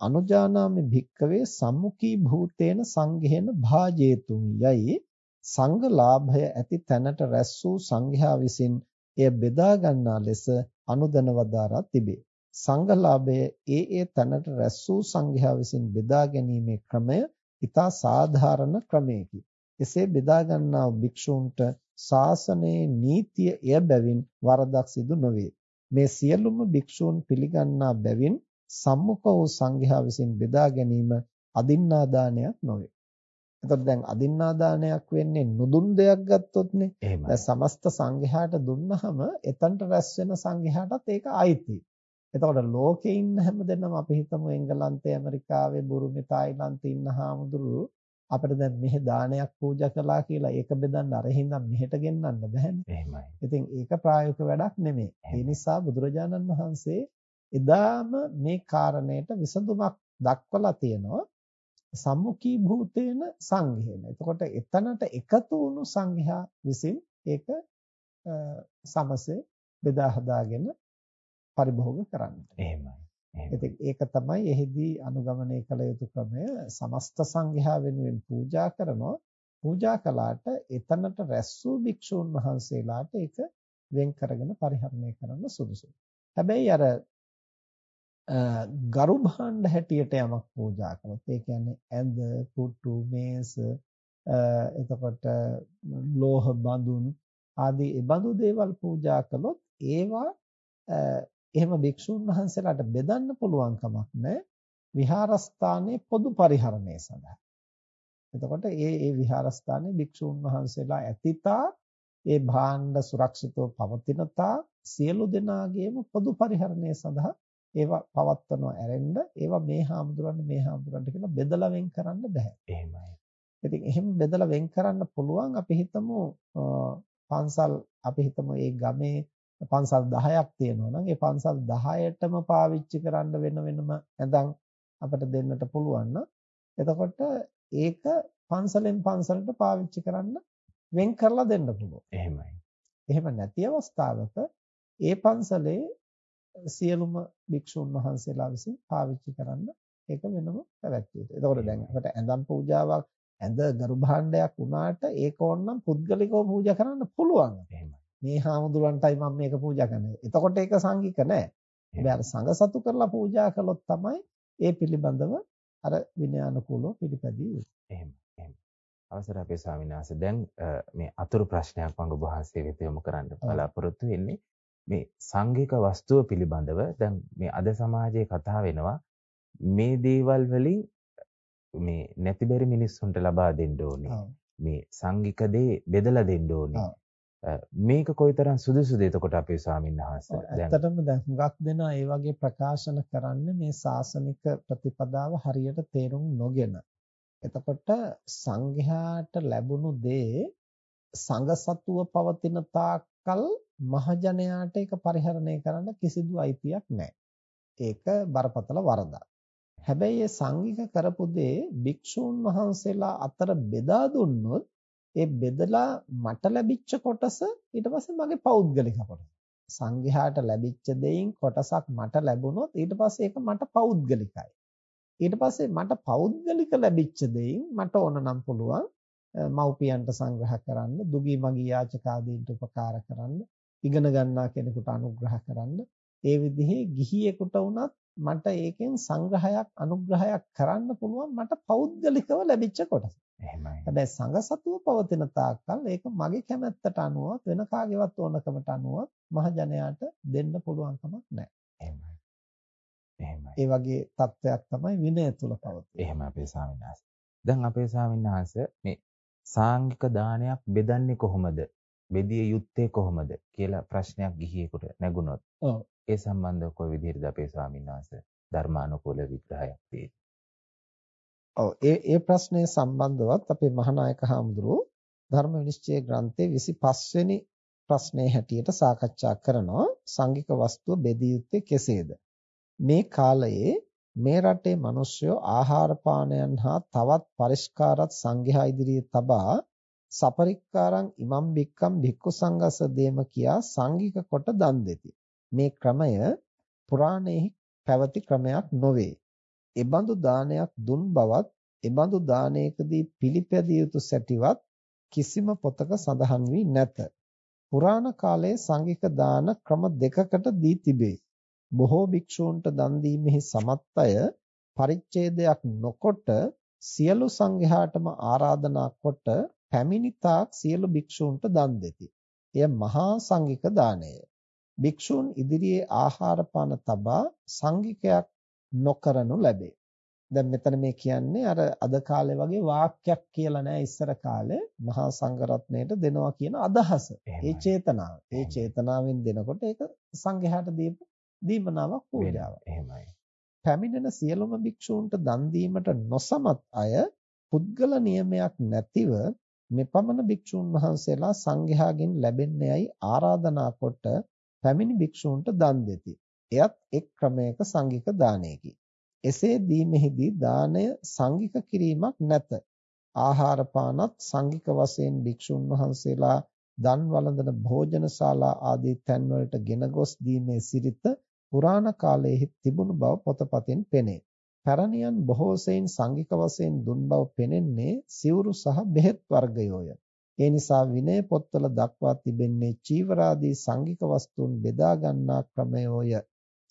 [SPEAKER 2] අනුජානාමි භික්කවේ සම්මුඛී භූතේන සංඝේන භාජේතුම් යයි සංඝ ලාභය ඇති තැනට රැස් වූ සංඝයා විසින් එය බෙදා ගන්නා ලෙස අනුදන වදාරා තිබේ. සංඝ ලාභය ඒ ඒ තැනට රැස් වූ සංඝයා විසින් බෙදා ගැනීමේ ක්‍රමය ඊතා සාධාරණ ක්‍රමයකි. එසේ බෙදා ගන්නා භික්ෂූන්ට ශාසනයේ නීතිය එය බැවින් වරදක් සිදු නොවේ. මේ සියලුම භික්ෂූන් පිළිගන්නා බැවින් සම්මුඛ වූ සංඝයා විසින් බෙදා ගැනීම අදින්නාදානයක් නොවේ. එතකොට දැන් අදින්නාදානයක් වෙන්නේ නුදුන් දෙයක් ගත්තොත්නේ. දැන් සමස්ත සංඝයාට දුන්නහම එතනට රැස් වෙන සංඝයාටත් ඒක අයිතියි. එතකොට ලෝකේ ඉන්න හැමදෙනාම අපි හිතමු එංගලන්තේ ඇමරිකාවේ බුරුමේ තායිලන්තේ ඉන්න හාමුදුරුවෝ අපිට දැන් මෙහෙ දානයක් පූජා කළා කියලා ඒක බෙදන්න අර හින්දා මෙහෙට ගෙන්නන්න බෑනේ.
[SPEAKER 1] එහෙමයි.
[SPEAKER 2] ඉතින් ඒක ප්‍රායෝගික වැඩක් නෙමෙයි. ඒ නිසා බුදුරජාණන් වහන්සේ එදාම මේ කාරණයට විසඳුමක් දක්වලා තියෙනවා. සම්මුඛී භූතේන සංඝේන. එතකොට එතනට එකතු වුණු සංඝයා විසින් ඒක සමසේ බෙදා හදාගෙන පරිභෝග කරන්නට.
[SPEAKER 1] එහෙමයි.
[SPEAKER 2] ඉතින් ඒක තමයි එහිදී අනුගමනය කළ යුතු ක්‍රමය. සමස්ත සංඝයා වෙනුවෙන් පූජා කරනවා. පූජා කළාට එතනට රැස් වූ භික්ෂූන් වහන්සේලාට ඒක වෙන් කරගෙන පරිහරණය කරන්න සුදුසුයි. හැබැයි අර ගරු භාණ්ඩ හැටියට යමක් පූජා කළොත් ඒ කියන්නේ ඇඳ, පුටු, මේස, එතකොට ලෝහ බඳුන් ආදී ඒ බඳු දේවල් පූජා කළොත් ඒවා එහෙම භික්ෂුන් වහන්සේලාට බෙදන්න පුළුවන් කමක් නැහැ විහාරස්ථානයේ පොදු පරිහරණය සඳහා. එතකොට ඒ ඒ විහාරස්ථානයේ භික්ෂුන් වහන්සේලා ඇතිතා ඒ භාණ්ඩ සුරක්ෂිතව පවතිනතා සියලු දෙනාගේම පොදු පරිහරණය සඳහා ඒවා පවත්වනවා ඇරෙන්න ඒවා මේ හාමුදුරන්ට මේ හාමුදුරන්ට කියලා බෙදලා වෙන් කරන්න බෑ.
[SPEAKER 1] එහෙමයි.
[SPEAKER 2] ඉතින් එහෙම බෙදලා වෙන් කරන්න පුළුවන් අපි හිතමු පන්සල් අපි හිතමු ඒ ගමේ පන්සල් 10ක් තියෙනවා නම් ඒ පන්සල් 10ටම පාවිච්චි කරන්න වෙන වෙනම ඇඳන් අපිට දෙන්නට පුළුවන් එතකොට ඒක පන්සලෙන් පන්සලට පාවිච්චි කරන්න වෙන් කරලා දෙන්න පුළුවන්.
[SPEAKER 1] එහෙමයි.
[SPEAKER 2] එහෙම නැති අවස්ථාවක ඒ පන්සලේ සියලුම භික්ෂුන් වහන්සේලා විසින් පාවිච්චි කරන්න ඒක වෙනම පැවැත්විය යුතුයි. එතකොට දැන් අපිට ඇඳන් පූජාවක් ඇඳ ගරු භාණ්ඩයක් වුණාට ඒක ඕනනම් පුද්ගලිකව පූජා කරන්න පුළුවන්.
[SPEAKER 1] එහෙමයි.
[SPEAKER 2] මේ හාමුදුරන්ටයි මම මේක පූජා කරන්නේ. එතකොට ඒක සංඝික නෑ. හැබැයි අර සංඝ සතු කරලා පූජා කළොත් තමයි ඒ පිළිබඳව අර විනයානුකූලව පිළිපැදිය යුතු.
[SPEAKER 1] එහෙම එහෙම. අවසර අපේ ස්වාමීන් වහන්සේ දැන් මේ අතුරු ප්‍රශ්නයක් මම ඔබ වහන්සේ වෙත යොමු කරන්න බලාපොරොත්තු වෙන්නේ. මේ සංඝික වස්තුව පිළිබඳව දැන් මේ අද සමාජයේ කතා වෙනවා මේ දේවල් වලින් මේ නැතිබරි මිනිස්සුන්ට ලබා දෙන්න ඕනේ. මේ සංඝික දේ බෙදලා දෙන්න ඕනේ. මේක කොයිතරම් සුදුසුද එතකොට අපේ ස්වාමීන් වහන්සේ
[SPEAKER 2] දැන් ඇත්තටම දැන් හුඟක් දෙනා ඒ වගේ ප්‍රකාශන කරන්නේ මේ සාසනික ප්‍රතිපදාව හරියට තේරුම් නොගෙන. එතකොට සංඝයාට ලැබුණු දේ සංඝ සතුව පවතින තාක්කල් මහජනයාට ඒක පරිහරණය කරන්න කිසිදු අයිතියක් නැහැ. ඒක බරපතල වරදක්. හැබැයි ඒ සංඝික කරපු දේ භික්ෂූන් වහන්සේලා අතර බෙදා දුන්නොත් ඒ බෙදලා මට ලැබිච්ච කොටස ඊට පස්සේ මගේ පෞද්ගලික කොටස. සංඝයාට ලැබිච්ච දෙයින් කොටසක් මට ලැබුණොත් ඊට පස්සේ ඒක මට පෞද්ගලිකයි. ඊට පස්සේ මට පෞද්ගලික ලැබිච්ච දෙයින් මට ඕන නම් පුළුවන් මව්පියන්ට සංග්‍රහ කරන්න, දුගී මගී යාචකාදීන්ට උපකාර කරන්න, ඉගෙන ගන්නා කෙනෙකුට අනුග්‍රහ කරන්න, ඒ විදිහේ ගිහියෙකුට වුණත් මට ඒකෙන් සංග්‍රහයක් අනුග්‍රහයක් කරන්න පුළුවන් මට පෞද්ගලිකව ලැබිච්ච කොටස.
[SPEAKER 1] එහෙමයි.
[SPEAKER 2] හැබැයි සංඝ සතුව පවතින තාක්කල් ඒක මගේ කැමැත්තට අනුව වෙන කාගේවත් ඕනකමට අනුව මහජනයාට දෙන්න පුළුවන් කමක් නැහැ.
[SPEAKER 1] එහෙමයි. එහෙමයි.
[SPEAKER 2] ඒ වගේ தත්වයක් තමයි විනය තුල පවතින්නේ.
[SPEAKER 1] එහෙම අපේ ස්වාමීන්. දැන් අපේ ස්වාමීන් මේ සාංගික දානයක් බෙදන්නේ කොහොමද? බෙදිය යුත්තේ කොහොමද කියලා ප්‍රශ්නයක් ගිහියෙකුට නැගුණොත්.
[SPEAKER 2] ඔව්.
[SPEAKER 1] ඒ සම්බන්ධව කොයි විදිහටද අපේ ස්වාමීන් වහන්සේ ධර්මානුකූල විග්‍රහයක් දෙන්නේ?
[SPEAKER 2] ඔව් ඒ ඒ ප්‍රශ්නය සම්බන්ධවත් අපේ මහානායක හාමුදුරුවෝ ධර්ම විනිශ්චය ග්‍රන්ථයේ 25 වෙනි ප්‍රශ්නයේ හැටියට සාකච්ඡා කරනවා සංඝික වස්තුව බෙදිය යුත්තේ කෙසේද මේ කාලයේ මේ රටේ මිනිස්සු ආහාර පානයන් හා තවත් පරිස්කාරත් සංඝයා ඉදිරියේ තබා සපරික්කාරං ඉමම් බික්කම් භික්ඛු සංඝස දේම කියා සංඝික කොට දන් දෙති. මේ ක්‍රමය පුරාණයේ පැවති ක්‍රමයක් නොවේ. එබඳු දානයක් දුන් බවත් එබඳු දානයකදී පිළිපැදිය යුතු සැටිවත් කිසිම පොතක සඳහන් වී නැත. පුරාණ කාලයේ සංඝික දාන ක්‍රම දෙකකට දී තිබේ. බොහෝ භික්ෂූන්ට දන් දීමෙහි සමත් අය පරිච්ඡේදයක් නොකොට සියලු සංඝයාටම ආරාධනා කොට පැමිණි තාක් සියලු භික්ෂූන්ට දන් දෙති. එය මහා සංඝික දානය. භික්ෂූන් ඉදිරියේ ආහාර පාන තබා සංඝිකයක් නොකරනු ලැබේ. දැන් මෙතන මේ කියන්නේ අර අද කාලේ වගේ වාක්‍යයක් කියලා නෑ ඉස්සර කාලේ මහා සංඝරත්නයට දෙනවා කියන අදහස. ඒ චේතනාව. ඒ චේතනාවෙන් දෙනකොට ඒක සංඝයාට දීපු දීමනාවක් පූජාවක්.
[SPEAKER 1] එහෙමයි.
[SPEAKER 2] පැමිණෙන සියලුම භික්ෂූන්ට දන් දීමට නොසමත් අය පුද්ගල නියමයක් නැතිව මෙපමණ භික්ෂූන් වහන්සේලා සංඝයාගෙන් ලැබෙන්නේයි ආරාධනා කොට පැමිණි භික්ෂූන්ට දන් දෙති. එයත් එක් ක්‍රමයක සංඝික දානයකි. එසේ දීමෙහිදී දානය සංඝික කිරීමක් නැත. ආහාර පානත් සංඝික වශයෙන් භික්ෂුන් වහන්සේලා දන් වළඳන භෝජනශාලා ආදී තැන්වලට ගෙන ගොස් දීමේ සිරිත පුරාණ කාලයේ තිබුණු බව පොතපතින් පෙනේ. පැරණියන් බොහෝ සෙයින් සංඝික වශයෙන් දුන් බව පෙනෙන්නේ සිවුරු සහ බෙහෙත් වර්ගයෝය. ඒ නිසා විනය පොත්වල දක්වා තිබෙන්නේ චීවරාදී සංඝික වස්තුන් බෙදා ගන්නා ක්‍රමයෝය.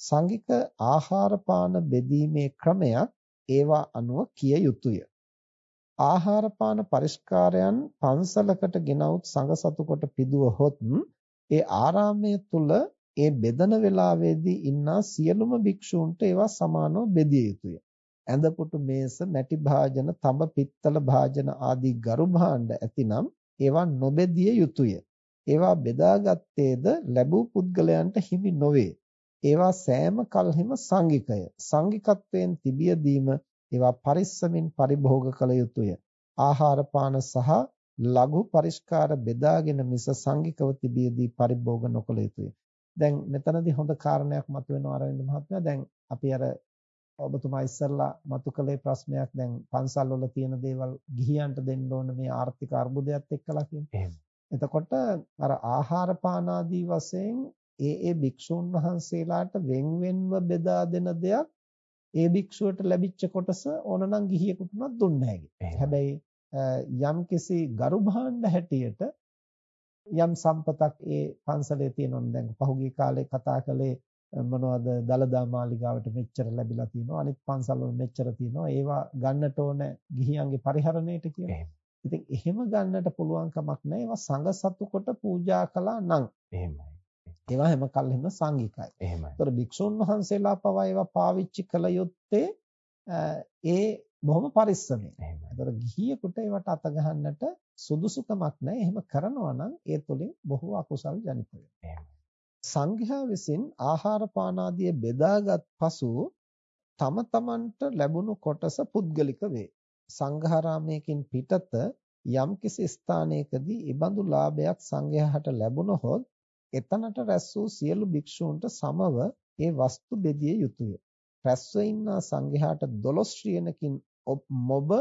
[SPEAKER 2] සංඝික ආහාර පාන බෙදීමේ ක්‍රමයක් ඒවා අනුව කිය යුතුය. ආහාර පාන පරිස්කාරයන් පන්සලකට ගෙනවුත් සංඝ සතු කොට පිදුවහොත් ඒ ආරාමය තුල ඒ බෙදන වේලාවේදී ඉන්නා සියලුම භික්ෂූන්ට ඒවා සමානව බෙදිය යුතුය. ඇඳ පුටු මේස, මැටි භාජන, තඹ පිත්තල භාජන ආදී ගරු භාණ්ඩ ඇතිනම් ඒවා නොබෙදිය යුතුය. ඒවා බෙදාගත්තේද ලැබූ පුද්ගලයන්ට හිමි නොවේ. ඒවා සෑම කල්හිම සංගිකය. සංගිකත්වයෙන් තිබියදීම ඒවා පරිස්සමින් පරිභෝග කළ යුතුය. ආහාර පාන සහ ලඝු පරිස්කාර බෙදාගෙන මිස සංගිකව තිබියදී පරිභෝග නොකළ යුතුය. දැන් මෙතනදී හොඳ කාරණයක් මතුවෙනවා අරවින්ද මහත්මයා. දැන් අපි අර ඔබතුමා ඉස්සරලා මතු කළේ ප්‍රශ්නයක් දැන් පන්සල් වල තියෙන දේවල් ගිහියන්ට දෙන්න ඕන මේ ආර්ථික අර්බුදයත් එක්කලා කියන්නේ. එතකොට අර ආහාර පාන ආදී වශයෙන් ඒ ඒ භික්ෂුන් වහන්සේලාට වෙන්වෙන්ව බෙදා දෙන දෙයක් ඒ භික්ෂුවට ලැබිච්ච කොටස ඕනනම් ගිහියෙකුට උනත් දුන්නේ හැබැයි යම් කිසි ගරු භාණ්ඩ හැටියට යම් සම්පතක් ඒ පන්සලේ තියෙනවා දැන් පහුගිය කාලේ කතා කළේ මොනවද දලදා මාලිගාවට මෙච්චර ලැබිලා තියෙනවා අනිත් පන්සල් වල මෙච්චර තියෙනවා ඒවා ගන්නට ඕන ගිහියන්ගේ පරිහරණයට කියලා. ඉතින් එහෙම ගන්නට පුළුවන් කමක් නැහැ ඒවා සංඝ සතු කොට පූජා කළා නම්.
[SPEAKER 1] එහෙමයි.
[SPEAKER 2] ඒවා හැම කල්හිම සංඝිකයි.
[SPEAKER 1] එහෙමයි.
[SPEAKER 2] ඒතර භික්ෂුන් වහන්සේලා පවා ඒවා පාවිච්චි කළ යුත්තේ ඒ බොහොම පරිස්සමෙන්.
[SPEAKER 1] එහෙමයි.
[SPEAKER 2] ඒතර ගිහියෙකුට ඒවට අත ගහන්නට සුදුසුකමක් නැහැ. එහෙම කරනවා නම් ඒ තුලින් බොහෝ අකුසල් ජනිත
[SPEAKER 1] එහෙමයි.
[SPEAKER 2] සංඝයා විසින් ආහාර පාන ආදිය බෙදාගත් පසු තම තමන්ට ලැබුණු කොටස පුද්ගලික වේ. සංඝාරාමයකින් පිටත යම්කිසි ස්ථානයකදී ඊබඳු ලාභයක් සංඝයාට ලැබුණහොත් එතනට රැස් වූ සියලු භික්ෂූන්ට සමව ඒ වස්තු බෙදිය යුතුය. රැස්ව ඉන්නා සංඝයාට 12 ශ්‍රියනකින් මොබ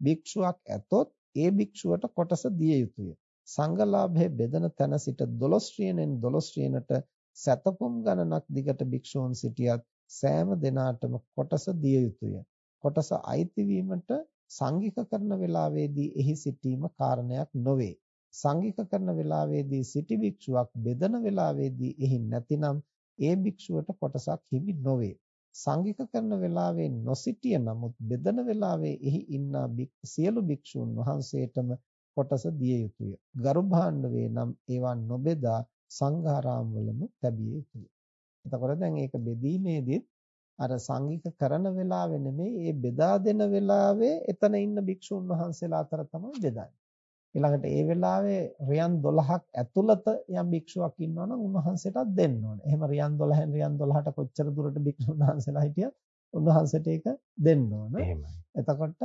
[SPEAKER 2] භික්ෂුවක් ඇතොත් ඒ භික්ෂුවට කොටස දිය යුතුය. සංඝලාභයේ බෙදන තැන සිට 12 ශ්‍රියනෙන් 12 ශ්‍රියනට සතපුම් ගණනක් දිගට භික්ෂූන් සිටියත් සෑම දිනාටම කොටස දිය යුතුය. කොටස අයිති වීමට සංඝික කරන වේලාවේදී එහි සිටීම කාරණයක් නොවේ. සංඝික කරන වෙලාවේදී සිටි භික්ෂුවක් බෙදන වෙලාවේදී එහි නැතිනම් ඒ භික්ෂුවට කොටසක් හිමි නොවේ. සංඝික කරන වෙලාවේ නොසිටිය නමුත් බෙදන වෙලාවේ එහි ඉන්නා සියලු භික්ෂූන් වහන්සේටම කොටස දිය යුතුය. ගරු භාණ්ඩ වේ නම් ඒවා නොබෙදා සංඝාරාමවලම තැබිය යුතුය. එතකොට දැන් ඒක බෙදීමේදී අර සංඝික කරන වෙලාවේ නෙමෙයි ඒ බෙදා දෙන වෙලාවේ එතන ඉන්න භික්ෂුන් වහන්සේලා අතර තමයි බෙදන්නේ. ඊළඟට ඒ වෙලාවේ රියන් 12ක් ඇතුළත යම් භික්ෂුවක් ඉන්නවා නම් උන්වහන්සේටත් දෙන්න ඕනේ. එහෙම රියන් 12න් රියන් 12ට කොච්චර දුරට භික්ෂුන් වහන්සේලා හිටියත් උන්වහන්සේට ඒක දෙන්න ඕනේ.
[SPEAKER 1] එහෙමයි.
[SPEAKER 2] එතකොට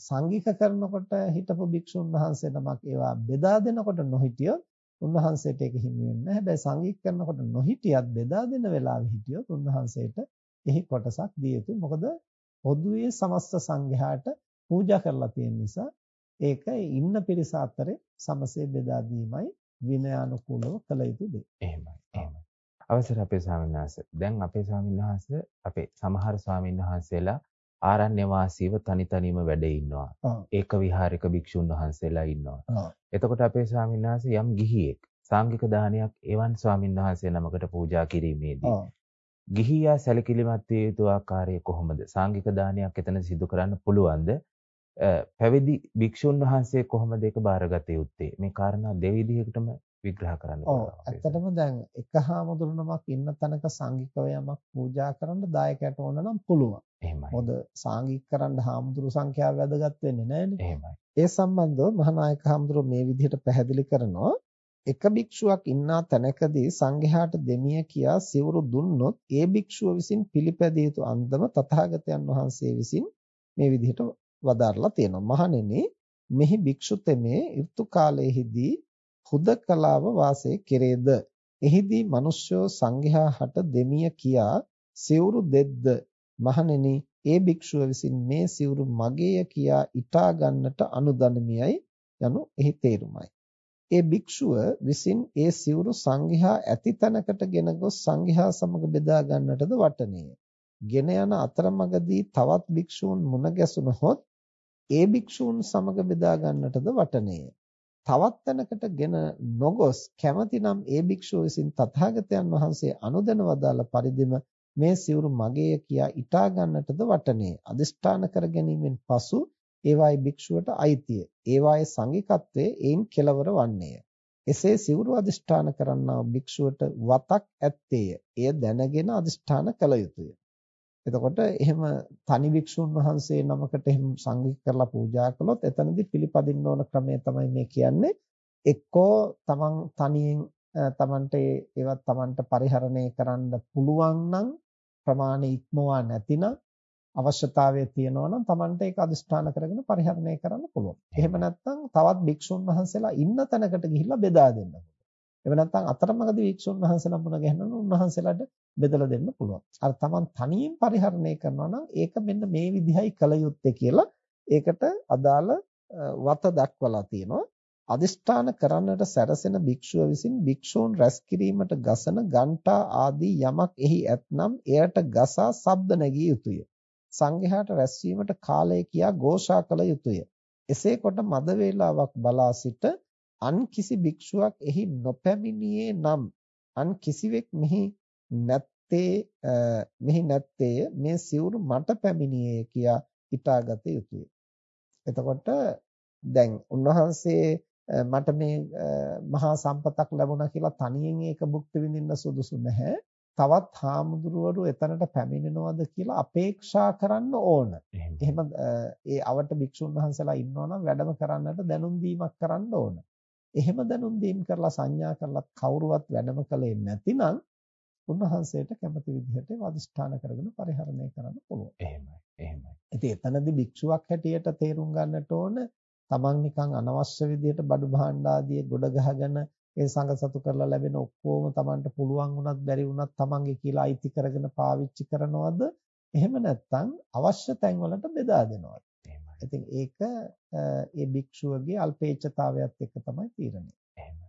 [SPEAKER 2] සංගීක කරනකොට හිටපු භික්ෂුන් වහන්සේ නමක් ඒවා බෙදා දෙනකොට නොහිටියොත් උන්වහන්සේට ඒක හිමි වෙන්නේ නැහැ. හැබැයි සංගීක කරනකොට නොහිටියත් බෙදා දෙන වෙලාවෙ හිටියොත් උන්වහන්සේට එහි කොටසක් දිය යුතුයි. මොකද පොදුවේ සමස්ත සංඝයාට පූජා කරලා තියෙන නිසා ඒක ඉන්න පිරිස අතරේ සමසේ බෙදා දීමයි විනයානුකූලව කළ යුතු දේ.
[SPEAKER 1] එහෙමයි. එහෙමයි. අවසර අපේ ස්වාමීන් වහන්සේ. දැන් අපේ ස්වාමීන් වහන්සේ අපේ සමහර ස්වාමීන් වහන්සේලා ආරණ්‍ය වාසීව තනි තනියම වැඩ ඉන්නවා. ඒක විහාරික භික්ෂුන් වහන්සේලා ඉන්නවා. එතකොට අපේ ස්වාමීන් වහන්සේ යම් ගිහියෙක් සාංගික දානයක් එවන් ස්වාමීන් වහන්සේ නමකට පූජා කිරීමේදී ගිහියා සැලකිලිමත් විය යුතු ආකාරය කොහොමද? සාංගික දානයක් එතන සිදු කරන්න පුළුවන්ද? පැවිදි භික්ෂුන් වහන්සේ කොහොමද ඒක බාරගත යුත්තේ? මේ කාරණා දෙවිදිහකටම විග්‍රහ කරන්න
[SPEAKER 2] පුළුවන්. ඇත්තටම දැන් එක හාමුදුරු නමක් ඉන්න තැනක සංඝිකව යමක් පූජා කරන්න දායකයට ඕන නම් පුළුවන්.
[SPEAKER 1] එහෙමයි.
[SPEAKER 2] මොකද සංඝික කරන්න හාමුදුරු සංඛ්‍යාව වැදගත් වෙන්නේ නැහැනේ.
[SPEAKER 1] එහෙමයි.
[SPEAKER 2] ඒ සම්බන්ධව මහානායක හාමුදුරු මේ විදිහට පැහැදිලි කරනවා. එක භික්ෂුවක් ඉන්නා තැනකදී සංඝයාට දෙමිය කියා සිවුරු දුන්නොත් ඒ භික්ෂුව විසින් පිළිපැදිය යුතු අන්දම තථාගතයන් වහන්සේ විසින් මේ විදිහට වදාරලා තියෙනවා. මහණෙනි මෙහි භික්ෂු තෙමේ ඍතු කාලයේදී හුදකලාව වාසය කෙරේද. එහිදී මිනිස්යෝ සංඝයා හට දෙමිය කියා සිවුරු දෙද්ද මහණෙනි ඒ භික්ෂුව විසින් මේ සිවුරු මගේය කියා ඊටා ගන්නට අනුදනමියයි යනු එහි තේරුමයි. ඒ භික්ෂුව විසින් ඒ සිවුරු සංඝයා ඇති තැනකට ගෙන ගොස් සංඝයා සමග බෙදා ගන්නටද වටනේය. ගෙන යන අතරමඟදී තවත් භික්ෂූන් මුණ ගැසුණහොත් ඒ භික්ෂූන් සමග බෙදා ගන්නටද වටනේය. තවත් තැනකට ගෙන නොගොස් කැමැතිනම් ඒ භික්ෂුව විසින් තථාගතයන් වහන්සේ අනුදැන වදාළ පරිදිම මේ සිවුරු මගේය කියා ඊටා ගන්නටද වටනේ. අදිෂ්ඨාන කර ගැනීමෙන් පසු ඒවායි භික්ෂුවට අයිතිය. ඒවායේ සංගිකත්වයේ ඒන් කෙලවර වන්නේය. එසේ සිවුරු අදිෂ්ඨාන කරන්නා භික්ෂුවට වතක් ඇත්තේය. එය දැනගෙන අදිෂ්ඨාන කළ යුතුය. එතකොට එහෙම තනි භික්ෂුන් වහන්සේ නමකට එහෙම සංඝික කරලා පූජා කළොත් එතනදී පිළිපදින්න ඕන ක්‍රමය තමයි මේ කියන්නේ එක්කෝ තමන් තනියෙන් තමන්ට ඒවත් තමන්ට පරිහරණය කරන්න පුළුවන් නම් ප්‍රමාණය ඉක්මවා නැතිනම් අවශ්‍යතාවය තියෙනවා නම් තමන්ට ඒක අදිෂ්ඨාන කරගෙන පරිහරණය කරන්න පුළුවන්. එහෙම නැත්නම් තවත් භික්ෂුන් වහන්සේලා ඉන්න තැනකට ගිහිල්ලා බෙදා දෙන්න පුළුවන්. එහෙම නැත්නම් අතරමඟදී වික්ෂුන් වහන්සේලා මුණ ගැහෙනවා උන්වහන්සේලාට බෙදලා දෙන්න පුළුවන්. අර Taman තනියෙන් පරිහරණය කරනවා නම් ඒක මෙන්න මේ විදිහයි කළ යුත්තේ කියලා ඒකට අදාළ වත දක්වලා තියෙනවා. අදිෂ්ඨාන කරන්නට සැරසෙන භික්ෂුව විසින් භික්ෂූන් රැස් කිරීමට ගසන ගන්ටා ආදී යමක් එහි ඇතනම් එයට ගසා ශබ්ද නැගිය යුතුය. සංඝයාට රැස්වීමට කාලය කියා ഘോഷා කළ යුතුය. එසේ කොට මද වේලාවක් බලා සිට අන් කිසි භික්ෂුවක් එහි නොපැමිණියේ නම් අන් කිසිවෙක් මෙහි නැත්තේ මෙහි නැත්තේ මේ සිවුරු මට පැමිණියේ කියා හිතාගත යුතුය. එතකොට දැන් උන්වහන්සේ මට මේ මහා සම්පතක් ලැබුණා කියලා තනියෙන් ඒක භුක්ති විඳින්න සුදුසු නැහැ. තවත් හාමුදුරුවරු එතනට පැමිණෙනවද කියලා අපේක්ෂා කරන්න ඕන. එහෙම ඒ අවට භික්ෂුන් වහන්සේලා ඉන්නවනම් වැඩම කරන්නට දැනුම් දීමක් කරන්න ඕන. එහෙම දැනුම් දීම් කරලා සංඥා කරලා කවුරුවත් වැඩම කළේ නැතිනම් උන්වහන්සේට කැමති විදිහට වදිෂ්ඨාන කරගෙන පරිහරණය කරන්න පුළුවන්.
[SPEAKER 1] එහෙමයි. එහෙමයි.
[SPEAKER 2] ඉතින් එතනදී භික්ෂුවක් හැටියට තේරුම් ගන්නට ඕන තමන් නිකන් අනවශ්‍ය විදිහට බඩු භාණ්ඩ ආදී ගොඩ ගහගෙන ඒ සංඝ සතු කරලා ලැබෙන ඔක්කොම Tamanට පුළුවන් වුණත් බැරි වුණත් Tamanගේ කියලා අයිති කරගෙන පාවිච්චි කරනවද එහෙම නැත්නම් අවශ්‍ය තැන්වලට බෙදා දෙනවද. ඉතින් ඒක ඒ භික්ෂුවගේ අල්පේච්ඡතාවයත් එක්ක තමයි තීරණය.
[SPEAKER 1] එහෙමයි.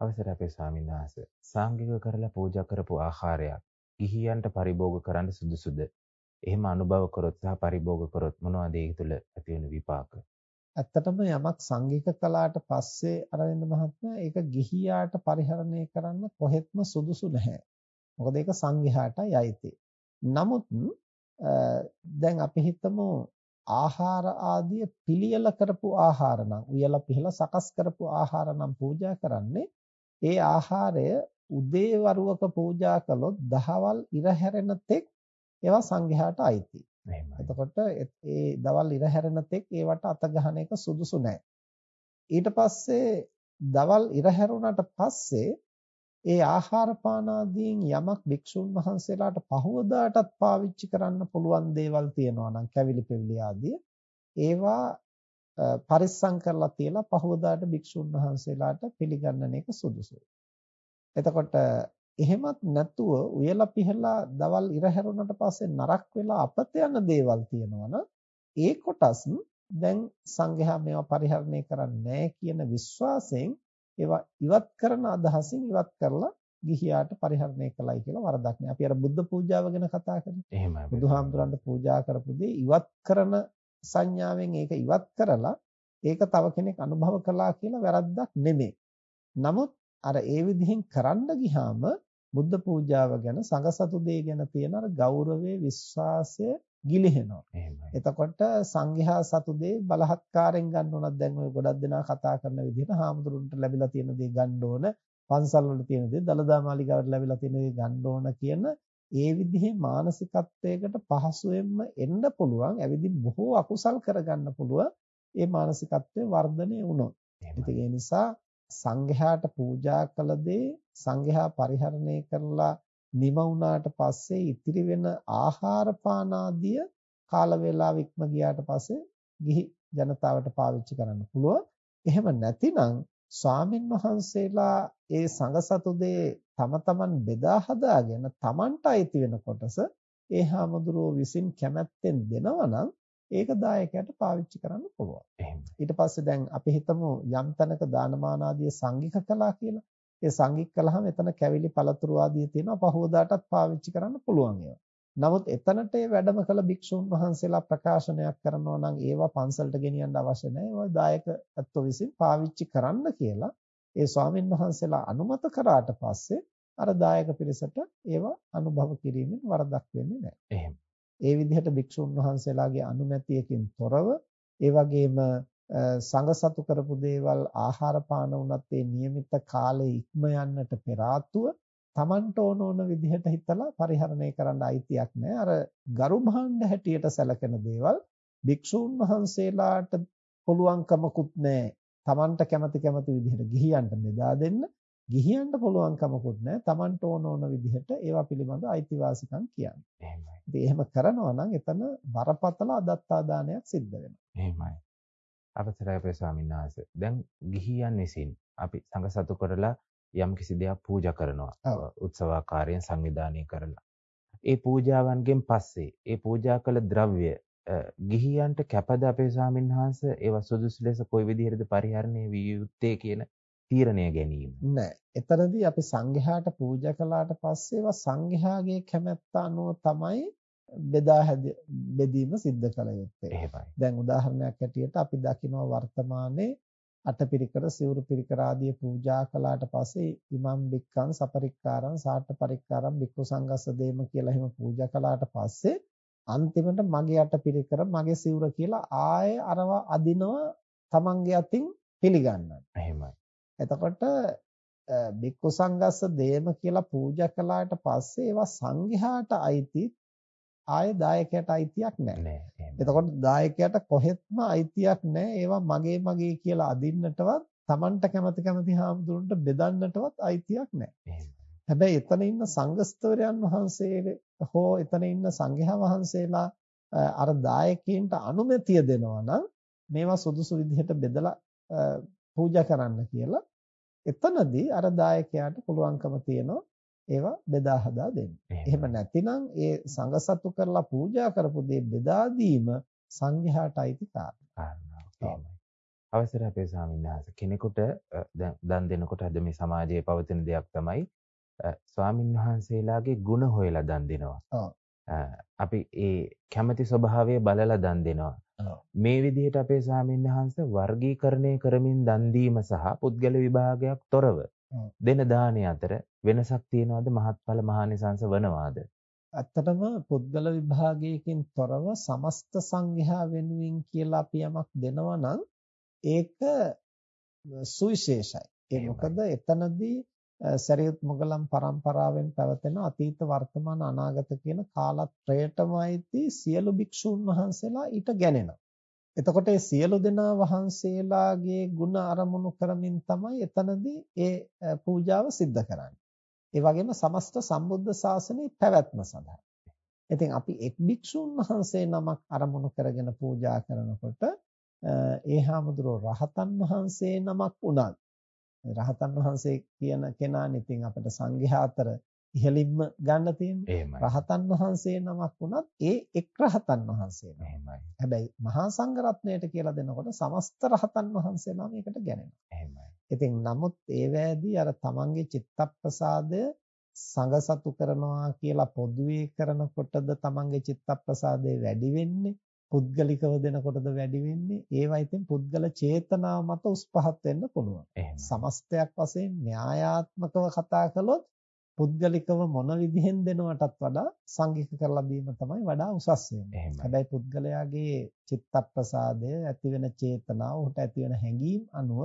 [SPEAKER 1] අවසර අපේ ස්වාමීන් වහන්සේ සාංගික කරලා පූජා කරපු ආහාරයක් ගිහියන්ට පරිභෝග කරන්න සුදුසුද? එහෙම අනුභව කරොත් සහ පරිභෝග කරොත් මොනවද ඒ තුළ ඇති වෙන විපාක?
[SPEAKER 2] ඇත්තටම යමක් සංගීක කලාට පස්සේ අරවින්ද මහත්මයා ඒක ගිහියාට පරිහරණය කරන්න කොහෙත්ම සුදුසු නැහැ. මොකද ඒක සංඝයාටයි අයිති. නමුත් දැන් අපි හිතමු ආහාර ආදී පිළියෙල කරපු ආහාර නම් උයලා පිහලා සකස් කරපු ආහාර නම් පූජා කරන්නේ ඒ ආහාරය උදේ වරුවක පූජා කළොත් දහවල් ඉර හැරෙන තෙක් ඒවා සංඝයාට අයිති. එතකොට ඒ දවල් ඉර හැරෙන තෙක් ඒවට අත ගහන එක සුදුසු නැහැ. ඊට පස්සේ දවල් ඉර හැරුණාට පස්සේ ඒ ආහාර පාන ආදීන් යමක් භික්ෂුන් වහන්සේලාට පහවදාටත් පාවිච්චි කරන්න පුළුවන් දේවල් තියෙනවා නම් කැවිලි පෙවිලි ආදී ඒවා පරිස්සම් කරලා තියලා පහවදාට භික්ෂුන් වහන්සේලාට පිළිගන්නන එක සුදුසුයි. එතකොට එහෙමත් නැතුව උයලා පිහලා දවල් ඉර හැරුණට පස්සේ නරක් වෙලා අපත යන දේවල් තියෙනවා ඒ කොටස් දැන් සංඝයා මේවා පරිහරණය කරන්නේ කියන විශ්වාසයෙන් ඒවා ඉවත් කරන අදහසින් ඉවත් කරලා ගිහියාට පරිහරණය කළයි කියලා වරදක් නෑ. අපි අර බුද්ධ පූජාව ගැන කතා කරන්නේ.
[SPEAKER 1] එහෙමයි.
[SPEAKER 2] බුදුහාමුදුරන්ට පූජා කරපු දේ ඉවත් කරන සංඥාවෙන් ඒක ඉවත් කරලා ඒක තව කෙනෙක් අනුභව කළා කියලා වැරද්දක් නෙමෙයි. නමුත් අර ඒ විදිහෙන් කරන්න ගියාම බුද්ධ පූජාව ගැන සංඝසතු දේ ගැන තියෙන අර ගෞරවයේ විශ්වාසය ගිලිහෙනවා.
[SPEAKER 1] එහෙමයි.
[SPEAKER 2] එතකොට සංඝයා සතු දේ බලහත්කාරයෙන් ගන්න උනත් දැන් ඔය ගොඩක් දෙනා කතා කරන විදිහට හාමුදුරුන්ට ලැබිලා තියෙන දේ ගන්න ඕන, පන්සල් වල තියෙන දේ, දලදා මාලිගාවට ලැබිලා තියෙන දේ ගන්න ඕන කියන ඒ විදිහේ මානසිකත්වයකට පහසුවෙන්ම එන්න පුළුවන්. ඇවිදින් බොහෝ අකුසල් කරගන්න පුළුවන්. ඒ මානසිකත්වය වර්ධනය වුණොත්. ඉතින් ඒ නිසා සංඝයාට පූජා කළ දේ සංඝයා පරිහරණය කරලා නිම වුණාට පස්සේ ඉතිරි වෙන ආහාර පාන ආදිය කාල වේලාව ඉක්ම ගියාට පස්සේ ගිහි ජනතාවට පාවිච්චි කරන්න පුළුවන්. එහෙම නැතිනම් ස්වාමින් වහන්සේලා ඒ සංඝසතු දේ තම තමන් බෙදා හදාගෙන තමන්ට අයිති වෙන කොටස ඒ හාමුදුරුවෝ විසින් කැමැත්තෙන් දෙනවා නම් ඒක දායකයට පාවිච්චි කරන්න පුළුවන්.
[SPEAKER 1] එහෙම.
[SPEAKER 2] ඊට පස්සේ දැන් අපි හිතමු යම් තැනක දානමාන ආදී සංගික කළා කියලා. ඒ සංගික කළාම එතන කැවිලි පළතුරු ආදී තියෙනවා පහවදාටත් පාවිච්චි කරන්න පුළුවන් ඒවා. නමුත් එතනට ඒ වැඩම කළ භික්ෂුන් වහන්සේලා ප්‍රකාශනයක් කරනවා නම් ඒවා පන්සලට ගෙනියන්න අවශ්‍ය නැහැ. ඒවා දායක අත්ව විසින් පාවිච්චි කරන්න කියලා ඒ ස්වාමින් වහන්සේලා අනුමත කරාට පස්සේ අර දායක පිරිසට ඒවා අනුභව කිරීමෙන් වරදක් වෙන්නේ නැහැ.
[SPEAKER 1] එහෙම.
[SPEAKER 2] ඒ විදිහට භික්ෂුන් වහන්සේලාගේ අනුමැතියකින් තොරව ඒ වගේම සංඝසතු කරපු දේවල් ආහාර පාන උනත් ඒ નિયમિત කාලේ ඉක්ම යන්නට පෙර තමන්ට ඕන ඕන විදිහට හිතලා පරිහරණය කරන්න අයිතියක් නැහැ. අර ගරු භාණ්ඩ හැටියට සැලකෙන දේවල් භික්ෂූන් වහන්සේලාට පුළුවන්කමකුත් නැහැ. තමන්ට කැමති කැමති විදිහට ගිහියන්ට බෙදා දෙන්න. ගිහියන්ට පුළුවන් කමකුත් නැහැ. Tamanට ඕන ඕන විදිහට ඒවා පිළිබඳ අයිතිවාසිකම් කියන්න.
[SPEAKER 1] එහෙමයි.
[SPEAKER 2] ඉතින් එහෙම කරනවා නම් එතන බරපතල අදත්තාදානයක් සිද්ධ වෙනවා.
[SPEAKER 1] එහෙමයි. අවසරයි අපේ ස්වාමීන් වහන්සේ. දැන් ගිහියන් විසින් අපි සංඝ සතු කරලා යම් කිසි දෙයක් පූජා කරනවා. උත්සවාකාරයෙන් සංවිධානය කරලා. ඒ පූජාවන්ගෙන් පස්සේ ඒ පූජා කළ ද්‍රව්‍ය ගිහියන්ට කැපද අපේ ස්වාමීන් වහන්සේ ඒවා සුදුසු ලෙස කොයි විදිහටද පරිහරණය විය යුත්තේ කියන තීරණය ගැනීම.
[SPEAKER 2] නෑ. එතරම්දී අපි සංඝයාට පූජා කළාට පස්සේ ඒවා සංඝයාගේ කැමැත්ත අනුව තමයි බෙදා බෙදීම සිද්ධ කළ යුත්තේ.
[SPEAKER 1] එහෙමයි.
[SPEAKER 2] දැන් උදාහරණයක් ඇටියට අපි දකිනවා වර්තමානයේ අටපිරිකර සිවුරු පිරිකර ආදී පූජා කළාට පස්සේ ඉමම් බික්කන් සපරික්කාරං සාට පරික්කාරං බික්කු සංඝස්ස දේම කියලා එහෙම පූජා කළාට පස්සේ අන්තිමට මගේ අටපිරිකර මගේ සිවුර කියලා ආයේ අරව අදිනවා තමන්ගේ අතින් පිළිගන්නවා.
[SPEAKER 1] එහෙමයි.
[SPEAKER 2] එතකොට බික්කු සංගස්ස දේම කියලා පූජා කළාට පස්සේ ඒවා සංඝයාට අයිති ආයේ දායකයට අයිතියක් නැහැ. එතකොට දායකයට කොහෙත්ම අයිතියක් නැහැ. ඒවා මගේ මගේ කියලා අදින්නටවත් Tamanට කැමති කැමති හාමුදුරන්ට බෙදන්නටවත් අයිතියක් නැහැ. හැබැයි එතන ඉන්න සංඝස්තවරයන් වහන්සේ හෝ එතන ඉන්න සංඝයා වහන්සේලා අර දායකයන්ට අනුමැතිය දෙනවා නම් මේවා සුදුසු විදිහට බෙදලා පූජා කරන්න කියලා එතනදී අර දායකයාට පුළුවන්කම තියෙනවා ඒවා බෙදා හදා දෙන්න. එහෙම නැතිනම් ඒ සංඝසතු කරලා පූජා කරපු දේ බෙදා දීම සංඝයාට අයිති කාර්යයක්.
[SPEAKER 1] අවසර අපේ ස්වාමීන් වහන්සේ කෙනෙකුට දන් දෙනකොට අද මේ සමාජයේ පවතින දෙයක් තමයි ස්වාමින් වහන්සේලාගේ ಗುಣ හොයලා දන් දෙනවා. අපි ඒ කැමැති ස්වභාවය බලලා දන් දෙනවා. මේ විදිහට අපේ ස්වාමීන් වහන්සේ වර්ගීකරණය කරමින් දන් දීම සහ පුද්ගල විභාගයක් තොරව දෙන දානය අතර වෙනසක් තියනවාද මහත්ඵල මහානිසංස වනවාද?
[SPEAKER 2] ඇත්තටම පුද්ගල විභාගයකින් තොරව සමස්ත සංඝයා වෙනුවෙන් කියලා අපි යමක් දෙනවා නම් ඒක සුවිශේෂයි. ඒ මොකද එතනදී සරියුත් මුගලන් පරම්පරාවෙන් පැවතෙන අතීත වර්තමාන අනාගත කියන කාලත්‍රයටමයිති සියලු භික්ෂූන් වහන්සේලා ඊට ගැනෙනවා. එතකොට මේ සියලු දෙනා වහන්සේලාගේ ගුණ අරමුණු කරමින් තමයි එතනදී ඒ පූජාව සිද්ධ කරන්නේ. ඒ වගේම සමස්ත සම්බුද්ධ ශාසනයේ පැවැත්ම සඳහා. ඉතින් අපි එක් භික්ෂූන් වහන්සේ නමක් අරමුණු කරගෙන පූජා කරනකොට ඒ හාමුදුරුවෝ රහතන් වහන්සේ නමක් උනත් රහතන් වහන්සේ කියන කෙනානේ ඉතින් අපිට සංඝයා අතර ඉහළින්ම ගන්න තියෙන්නේ. රහතන් වහන්සේ නමක් වුණත් ඒ එක් රහතන් වහන්සේ නමයි. හැබැයි මහා සංඝරත්නයට කියලා දෙනකොට සමස්ත රහතන් වහන්සේලා මේකට ගැනෙනවා.
[SPEAKER 1] එහෙමයි.
[SPEAKER 2] ඉතින් නමුත් ඒ වෑදී අර තමන්ගේ චිත්තප්‍රසාදය සංඝසතු කරනවා කියලා පොදුවේ කරනකොටද තමන්ගේ චිත්තප්‍රසාදය වැඩි වෙන්නේ පුද්ගලිකව දෙනකොටද වැඩි වෙන්නේ ඒවා ඉතින් පුද්ගල චේතනාව මත උස් පහත් වෙන්න පුළුවන්. සමස්තයක් වශයෙන් න්‍යායාත්මකව කතා කළොත් පුද්ගලිකව මොන විදිහෙන් දෙනවටත් වඩා සංගීත කරලා දීම තමයි වඩා උසස් වෙන්නේ. හැබැයි පුද්ගලයාගේ චිත්තප්‍රසාදය ඇති වෙන චේතනාව උට ඇති වෙන හැඟීම් අනුව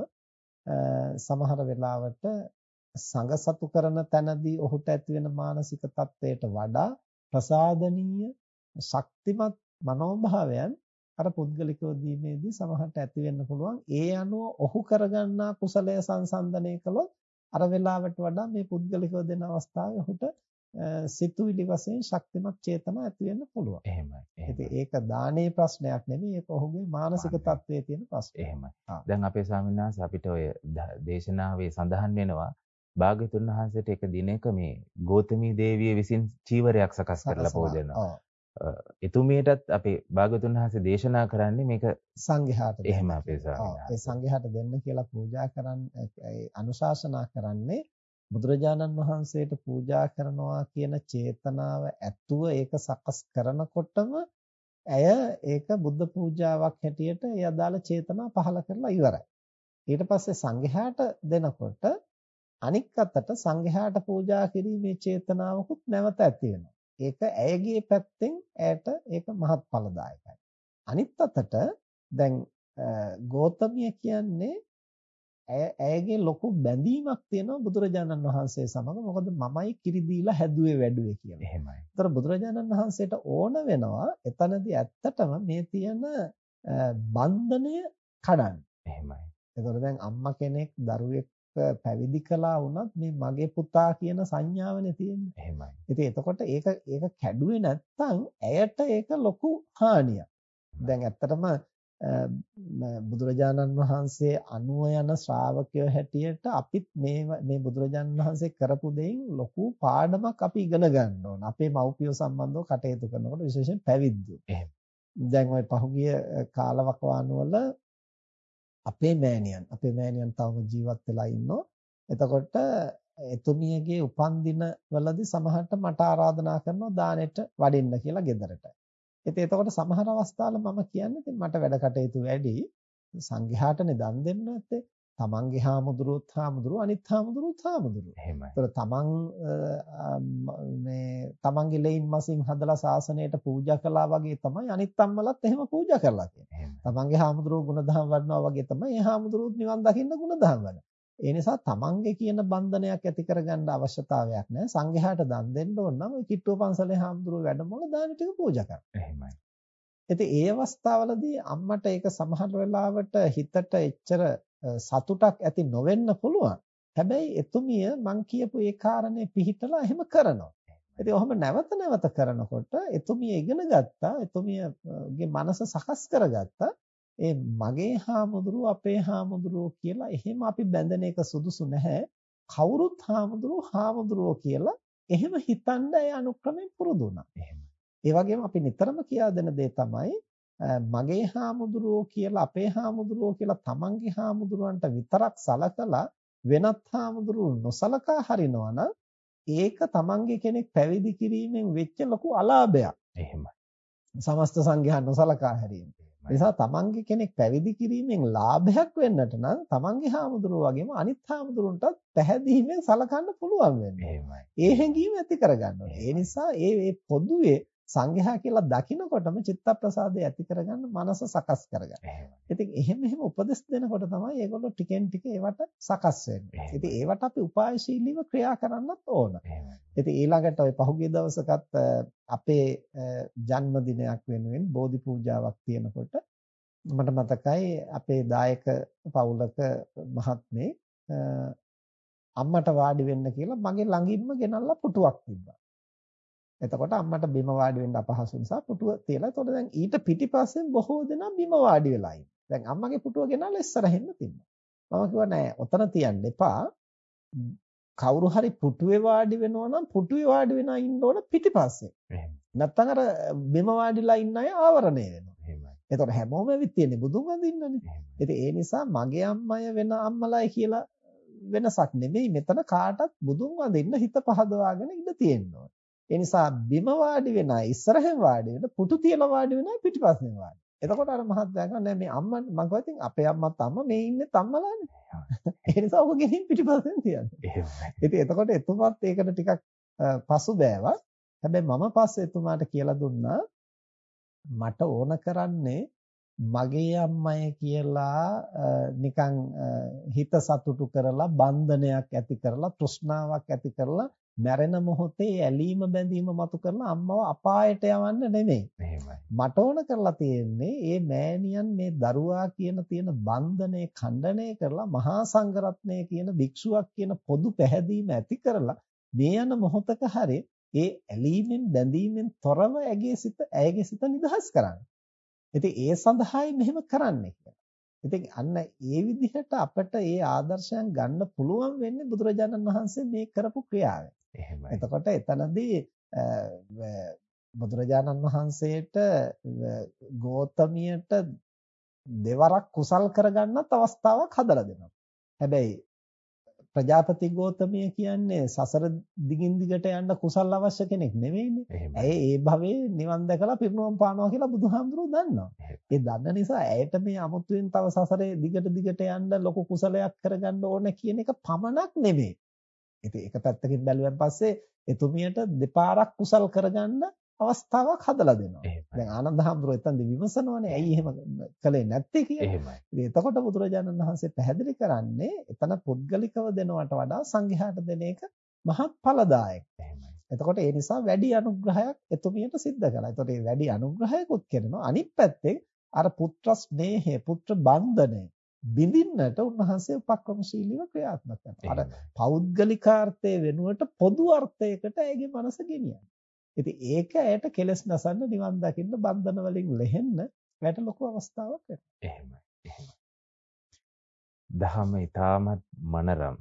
[SPEAKER 2] සමහර වෙලාවට සංගසතු කරන තැනදී ඔහුට ඇති වෙන මානසික තත්වයට වඩා ප්‍රසාදනීය ශක්තිමත් මනෝභාවයන් අර පුද්ගලිකව දීමේදී සමහරට ඇති වෙන්න පුළුවන්. ඒ අනුව ඔහු කරගන්නා කුසලය සංසන්දනය කළොත් අර වෙලාවට වඩා මේ පුද්ගලිකව දෙන අවස්ථාවේ ඔහුට සිතුවිලි වශයෙන් ශක්තිමත් චේතනා ඇති වෙන්න පුළුවන්.
[SPEAKER 1] එහෙමයි.
[SPEAKER 2] ඉතින් ඒක දානේ ප්‍රශ්නයක් නෙමෙයි ඒක ඔහුගේ මානසික තත්ත්වයේ තියෙන ප්‍රශ්නයක්.
[SPEAKER 1] එහෙමයි. දැන් අපේ ස්වාමීන් වහන්සේ අපිට ඔය දේශනාවේ සඳහන් වෙනවා භාග්‍යතුන් වහන්සේට එක දිනක මේ ගෝතමී දේවිය විසින් චීවරයක් සකස් කරලා පොදෙනවා. එතුමියටත් අපේ භාගතුන් වහන්සේ දේශනා කරන්නේ මේක
[SPEAKER 2] සංඝයාට
[SPEAKER 1] එහෙම අපේ ස්වාමීන්
[SPEAKER 2] සංඝයාට දෙන්න කියලා පූජා කරන්නේ අනුශාසනා කරන්නේ බුදුරජාණන් වහන්සේට පූජා කරනවා කියන චේතනාව ඇතුව ඒක සකස් කරනකොටම ඇය ඒක බුද්ධ පූජාවක් හැටියට ඒ අදාළ චේතනා පහළ කරලා ඉවරයි. ඊට පස්සේ සංඝයාට දෙනකොට අනික් අතට සංඝයාට පූජා කිරීමේ චේතනාවකුත් නැවත ඇති වෙනවා. ඒක ඇයගේ පැත්තෙන් ඇයට ඒක මහත්ඵලදායකයි. අනිත් අතට දැන් ගෝතමිය කියන්නේ ඇය ඇයගේ ලොකු බැඳීමක් තියෙනවා බුදුරජාණන් වහන්සේ සමග. මොකද මමයි කිරි දීලා හැදුවේ වැඩුවේ කියලා.
[SPEAKER 1] එහෙමයි.
[SPEAKER 2] ඒතර බුදුරජාණන් වහන්සේට ඕන වෙනවා එතනදී ඇත්තටම මේ තියෙන බන්ධනය කඩන්න.
[SPEAKER 1] එහෙමයි.
[SPEAKER 2] ඒතර දැන් අම්මා කෙනෙක් දරුවෙක් පැවිදි කළා වුණත් මේ මගේ පුතා කියන සංඥාවනේ තියෙන්නේ.
[SPEAKER 1] එහෙමයි.
[SPEAKER 2] ඉතින් එතකොට ඒක ඒක කැඩුවේ නැත්නම් ඇයට ඒක ලොකු හානියක්. දැන් ඇත්තටම බුදුරජාණන් වහන්සේ අනුව යන ශ්‍රාවකයෝ හැටියට අපිත් මේ මේ බුදුරජාණන් වහන්සේ කරපු දෙයින් ලොකු පාඩමක් අපි ඉගෙන ගන්න ඕන. අපේ මව්පියෝ සම්බන්ධව කටයුතු කරනකොට විශේෂයෙන් පැවිද්දෝ.
[SPEAKER 1] එහෙම.
[SPEAKER 2] දැන් ওই පහුගිය කාලවකවානුවල අපේ මෑණියන් අපේ මෑණියන් තවම ජීවත් වෙලා ඉන්නෝ. එතකොට එතුමියගේ උපන්දින වලදී සමහරට මට ආරාධනා කරනවා දානෙට වඩින්න කියලා ගෙදරට. ඉතින් එතකොට සමහර අවස්ථාවල මම කියන්නේ ඉතින් මට වැඩ කටයුතු වැඩි සංඝයාටනේ දන් දෙන්න නැත්තේ. තමන්ගේ හාමුදුරුවොත් හාමුදුරුවෝ අනිත් හාමුදුරුවොත් හාමුදුරුවෝ.
[SPEAKER 1] එහෙමයි.
[SPEAKER 2] ඒතර තමන් මේ තමන්ගේ ලෙයින් මසින් හදලා සාසනයට පූජා කළා වගේ තමයි අනිත් අම්මලත් එහෙම පූජා කරලා තියෙන්නේ. තමන්ගේ හාමුදුරුවෝ ගුණධම් වඩනවා වගේ තමයි ඒ හාමුදුරුවොත් නිවන් දකින්න ගුණධම් වඩන. ඒ නිසා තමන්ගේ කියන බන්ධනයක් ඇති කරගන්න අවශ්‍යතාවයක් නැහැ. සංඝයාට දන් දෙන්න ඕන නම් ওই කිට්ටුව පන්සලේ හාමුදුරුවෝ වැඩමවල දාන ටික පූජා කරන්න.
[SPEAKER 1] එහෙමයි.
[SPEAKER 2] ඉතින් ඒ අවස්ථාවලදී අම්මට ඒක සමහර වෙලාවට හිතට එච්චර සතුටක් ඇති නොවෙන්න පුළුවන්. හැබැයි එතුමිය මං කියපු ඒ කාරණේ පිළිහිටලා එහෙම කරනවා. ඉතින් ඔහොම නැවත නැවත කරනකොට එතුමිය ඉගෙන ගත්තා. එතුමියගේ මනස සකස් කරගත්තා. ඒ මගේ හාමුදුරුව අපේ හාමුදුරුව කියලා එහෙම අපි බැඳෙන එක සුදුසු නැහැ. කවුරුත් හාමුදුරුව හාමුදුරුව කියලා එහෙම හිතන්න ඒ අනුක්‍රමයෙන් පුරුදු වුණා. ඒ වගේම අපි නිතරම කියා දෙන දේ තමයි මගේ හාමුදුරුවෝ කියලා අපේ හාමුදුරුවෝ කියලා තමන්ගේ හාමුදුරුවන්ට විතරක් සලකලා වෙනත් හාමුදුරුවෝ නොසලකා හරිනවා ඒක තමන්ගේ කෙනෙක් පැවිදි කිරීමෙන් වෙච්ච ලොකු අලාභයක්.
[SPEAKER 1] එහෙමයි.
[SPEAKER 2] සමස්ත සංඝයා නොසලකා හැරීම. නිසා තමන්ගේ කෙනෙක් පැවිදි කිරීමෙන් ලාභයක් වෙන්නට නම් තමන්ගේ හාමුදුරුවෝ වගේම අනිත් හාමුදුරුවන්ටත් පැහැදීමෙන් සලකන්න පුළුවන් වෙන්නේ. ඒ හැඟීම ඇති කරගන්න ඕනේ. ඒ නිසා ඒ පොදුවේ සංඝයා කියලා දකිනකොටම චිත්තප්‍රසාදය ඇති කරගන්න මනස සකස් කරගන්න. ඉතින් එහෙම එහෙම උපදෙස් දෙනකොට තමයි ඒගොල්ලෝ ටිකෙන් ටික ඒවට සකස් වෙන්නේ. ඉතින් ඒවට අපි උපායශීලීව ක්‍රියා කරන්නත් ඕන. ඉතින් ඊළඟට ওই පහුගිය දවසකත් අපේ ජන්මදිනයක් වෙනුවෙන් බෝධි පූජාවක් තියෙනකොට මට මතකයි අපේ දායක පවුලක මහත්මේ අම්මට වාඩි වෙන්න කියලා මගේ ළඟින්ම ගෙනල්ලා පුටුවක් තිබ්බා. එතකොට අම්මට බිම වාඩි වෙන්න අපහසු නිසා පුටුව තියලා එතකොට දැන් ඊට පිටිපස්සෙන් බොහෝ දෙනා බිම වාඩි වෙලා දැන් අම්මගේ පුටුව ගෙනල්ලා ඉස්සරහින්ම තිබ්බා. මම කිව්වා නෑ ඔතන තියන්න එපා. කවුරු හරි පුටුවේ වාඩි වෙනවා නම් පුටුවේ වාඩි වෙනා ඉන්න ඕන පිටිපස්සේ. එහෙම. නැත්තම් අර බිම වාඩිලා ඉන්න අය ආවරණය වෙනවා. එහෙමයි. එතකොට හැමෝම ඇවිත් තියෙන්නේ බුදුන් වඳින්නනේ. ඉතින් ඒ නිසා මගේ අම්මය වෙන අම්මලයි කියලා වෙනසක් නෙමෙයි මෙතන කාටත් බුදුන් වඳින්න හිත පහදවාගෙන ඉඳ තියෙනවා. ඒ නිසා බිම වාඩි වෙන ඉස්සරහෙන් වාඩි වෙන පුටු තියලා වාඩි වෙන පිටිපස්සෙන් වාඩි. එතකොට අර මහත්තයා කියනවා නෑ මේ අම්මා මම කිව්වා ඉතින් අපේ අම්මා මේ ඉන්නේ තම්මලානේ. ඒ නිසා ඔබ ගෙනින් පිටිපස්සෙන් තියන්න. එහෙමයි. ඉතින් එතකොට එතුමාත් ඒකට ටිකක් පසු බෑවා. හැබැයි මම පස්සේ එතුමාට කියලා දුන්නා මට ඕන කරන්නේ මගේ අම්මයි කියලා නිකන් හිත සතුටු කරලා බන්ධනයක් ඇති කරලා තෘෂ්ණාවක් ඇති කරලා මැරෙන මොහොතේ ඇලීම බැඳීම මතු කරන අම්මව අපායට යවන්න නෙමෙයි. එහෙමයි. මට ඕන කරලා තියෙන්නේ මේ මෑණියන් මේ දරුවා කියන තියෙන බන්ධනේ ඛණ්ඩණය කරලා මහා සංඝරත්නය කියන භික්ෂුවක් කියන පොදු පැහැදීම ඇති කරලා මේ යන මොහොතක හරි ඒ ඇලීමෙන් බැඳීමෙන් තොරව ඇගේ සිත ඇයගේ සිත නිදහස් කරන්න. ඉතින් ඒ සඳහායි මෙහෙම කරන්නේ කියලා. ඉතින් අන්න ඒ විදිහට අපිට ඒ ආදර්ශයන් ගන්න පුළුවන් වෙන්නේ බුදුරජාණන් වහන්සේ මේ කරපු ක්‍රියාවෙන්. එහෙමයි. එතකොට එතනදී බුදුරජාණන් වහන්සේට ගෝතමියට දෙවරක් කුසල් කරගන්නත් අවස්ථාවක් හදලා දෙනවා. හැබැයි ප්‍රජාපති ගෝතමිය කියන්නේ සසර දිගින් දිගට යන්න කුසල් අවශ්‍ය කෙනෙක් නෙවෙයිනේ. ඇයි ඒ භවයේ නිවන් දැකලා පිරිනුවම් පානවා කියලා බුදුහාමුදුරුවෝ දන්නවා. ඒ දන්න නිසා ඇයට මේ අමුතුවෙන් තව සසරේ දිගට දිගට යන්න ලොකු කුසලයක් කරගන්න ඕන කියන එක පමණක් නෙවෙයි. ඉතින් එක පැත්තකින් බැලුවෙන් පස්සේ එතුමියට දෙපාරක් කුසල් කරගන්න අවස්ථාවක් හදලා දෙනවා. දැන් ආනන්ද හැඳුරෝ එතනදි විමසනවනේ ඇයි එහෙම කළේ නැත්තේ කියලා. එහෙමයි. ඉතින් එතකොට බුදුරජාණන් වහන්සේ පැහැදිලි කරන්නේ එතන පුද්ගලිකව දෙනවට වඩා සංඝයාට දෙන එක මහත් ඵලදායක. එහෙමයි. එතකොට ඒ නිසා වැඩි අනුග්‍රහයක් එතුමියට සිද්ධ කළා. එතකොට මේ වැඩි අනුග්‍රහයකුත් කරනවා. අනිත් පැත්තේ අර පුත්‍ර ස්නේහය, පුත්‍ර බන්ධනය බිඳින්නට උන්වහන්සේ උපක්‍රමශීලීව ක්‍රියාත්මක කරනවා. අර පෞද්ගලිකාර්ථය වෙනුවට පොදු අර්ථයකට ඇගේ මනස ගෙනියනවා. ඉතින් ඒක ඇයට කෙලස් නසන්න නිවන් දකින්න බන්ධන වලින් ලෙහෙන්න ඇයට ලොකු අවස්ථාවක් වෙනවා.
[SPEAKER 1] එහෙමයි. දහම ඊටමත් මනරම්.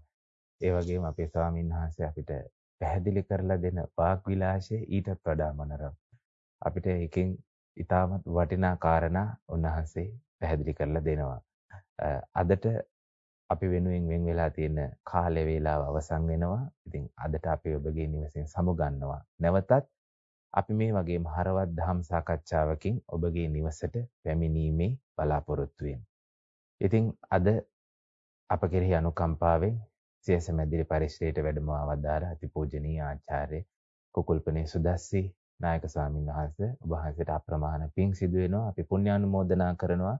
[SPEAKER 1] ඒ වගේම අපේ ස්වාමීන් වහන්සේ අපිට පැහැදිලි කරලා දෙන වාග් විලාසය ඊටත් වඩා මනරම්. අපිට එකෙන් ඊටමත් වටිනා කාරණා උන්වහන්සේ පැහැදිලි කරලා දෙනවා. අදට අපි වෙනුවෙන් වෙන් වෙලා තියෙන කාලය වේලාව අවසන් වෙනවා. ඉතින් අදට අපි ඔබගේ නිවසෙන් සමුගන්නවා. නැවතත් අපි මේ වගේම හරවත් දහම් සාකච්ඡාවකින් ඔබගේ නිවසට පැමිණීමේ බලාපොරොත්තු ඉතින් අද අප කෙරෙහි අනුකම්පාවෙන් සියස මැදිරි පරිශ්‍රයට වැඩම අවදාර අතිපූජනීය ආචාර්ය කුකුල්පනේ සුදස්සි නායක ස්වාමීන් වහන්සේ ඔබ වහන්සේට අප්‍රමාණ පිං සිදු වෙනවා අපි පුණ්‍යානුමෝදනා කරනවා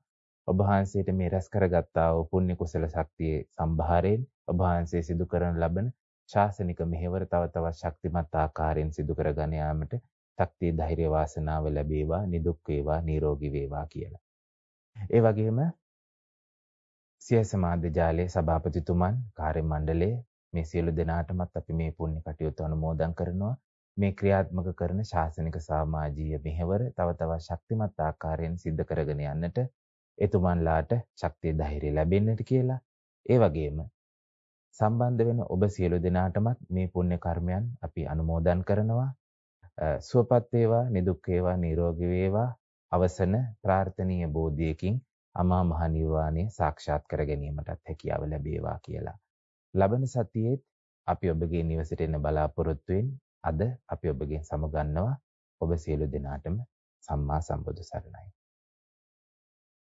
[SPEAKER 1] ඔබ වහන්සේට මේ රැස් කරගත්තා වූ පුණ්‍ය කුසල ශක්තියේ සම්භාරයෙන් ඔබ වහන්සේ සිදු කරන ලබන ශාසනික මෙහෙවර තව තවත් ශක්තිමත් ආකාරයෙන් සිදු කරගෙන යාමට ශක්තිය ධෛර්ය වාසනාව ලැබේවා නිදුක් වේවා නිරෝගී වේවා කියලා. ඒ වගේම සියස මාධ්‍ය ජාලයේ සභාපතිතුමන් කාර්ය මණ්ඩලයේ මේ සියලු දෙනාටමත් අපි මේ පුණ්‍ය කටයුතු අනුමෝදන් කරනවා. මේ ක්‍රියාත්මක කරන ශාසනික සමාජීය මෙහෙවර තව තවත් ශක්තිමත් ආකාරයෙන් සිද්ධ කරගෙන යන්නට එතුමන්ලාට ශක්තිය ධෛර්යය ලැබෙන්නට කියලා ඒ වගේම සම්බන්ධ වෙන ඔබ සියලු දෙනාටමත් මේ පුණ්‍ය කර්මයන් අපි අනුමෝදන් කරනවා. සුවපත් වේවා, නිදුක් වේවා, නිරෝගී වේවා. අවසන ප්‍රාර්ථනීය බෝධියකින් අමා මහ නිර්වාණය සාක්ෂාත් කර ගැනීමටත් හැකියාව ලැබේවා කියලා. ලබන සතියේත් අපි ඔබගේ නිවසට එන්න බලාපොරොත්තු අද අපි ඔබගෙන් සමුගන්නවා. ඔබ සියලු දෙනාටම සම්මා සම්බුදු සරණයි.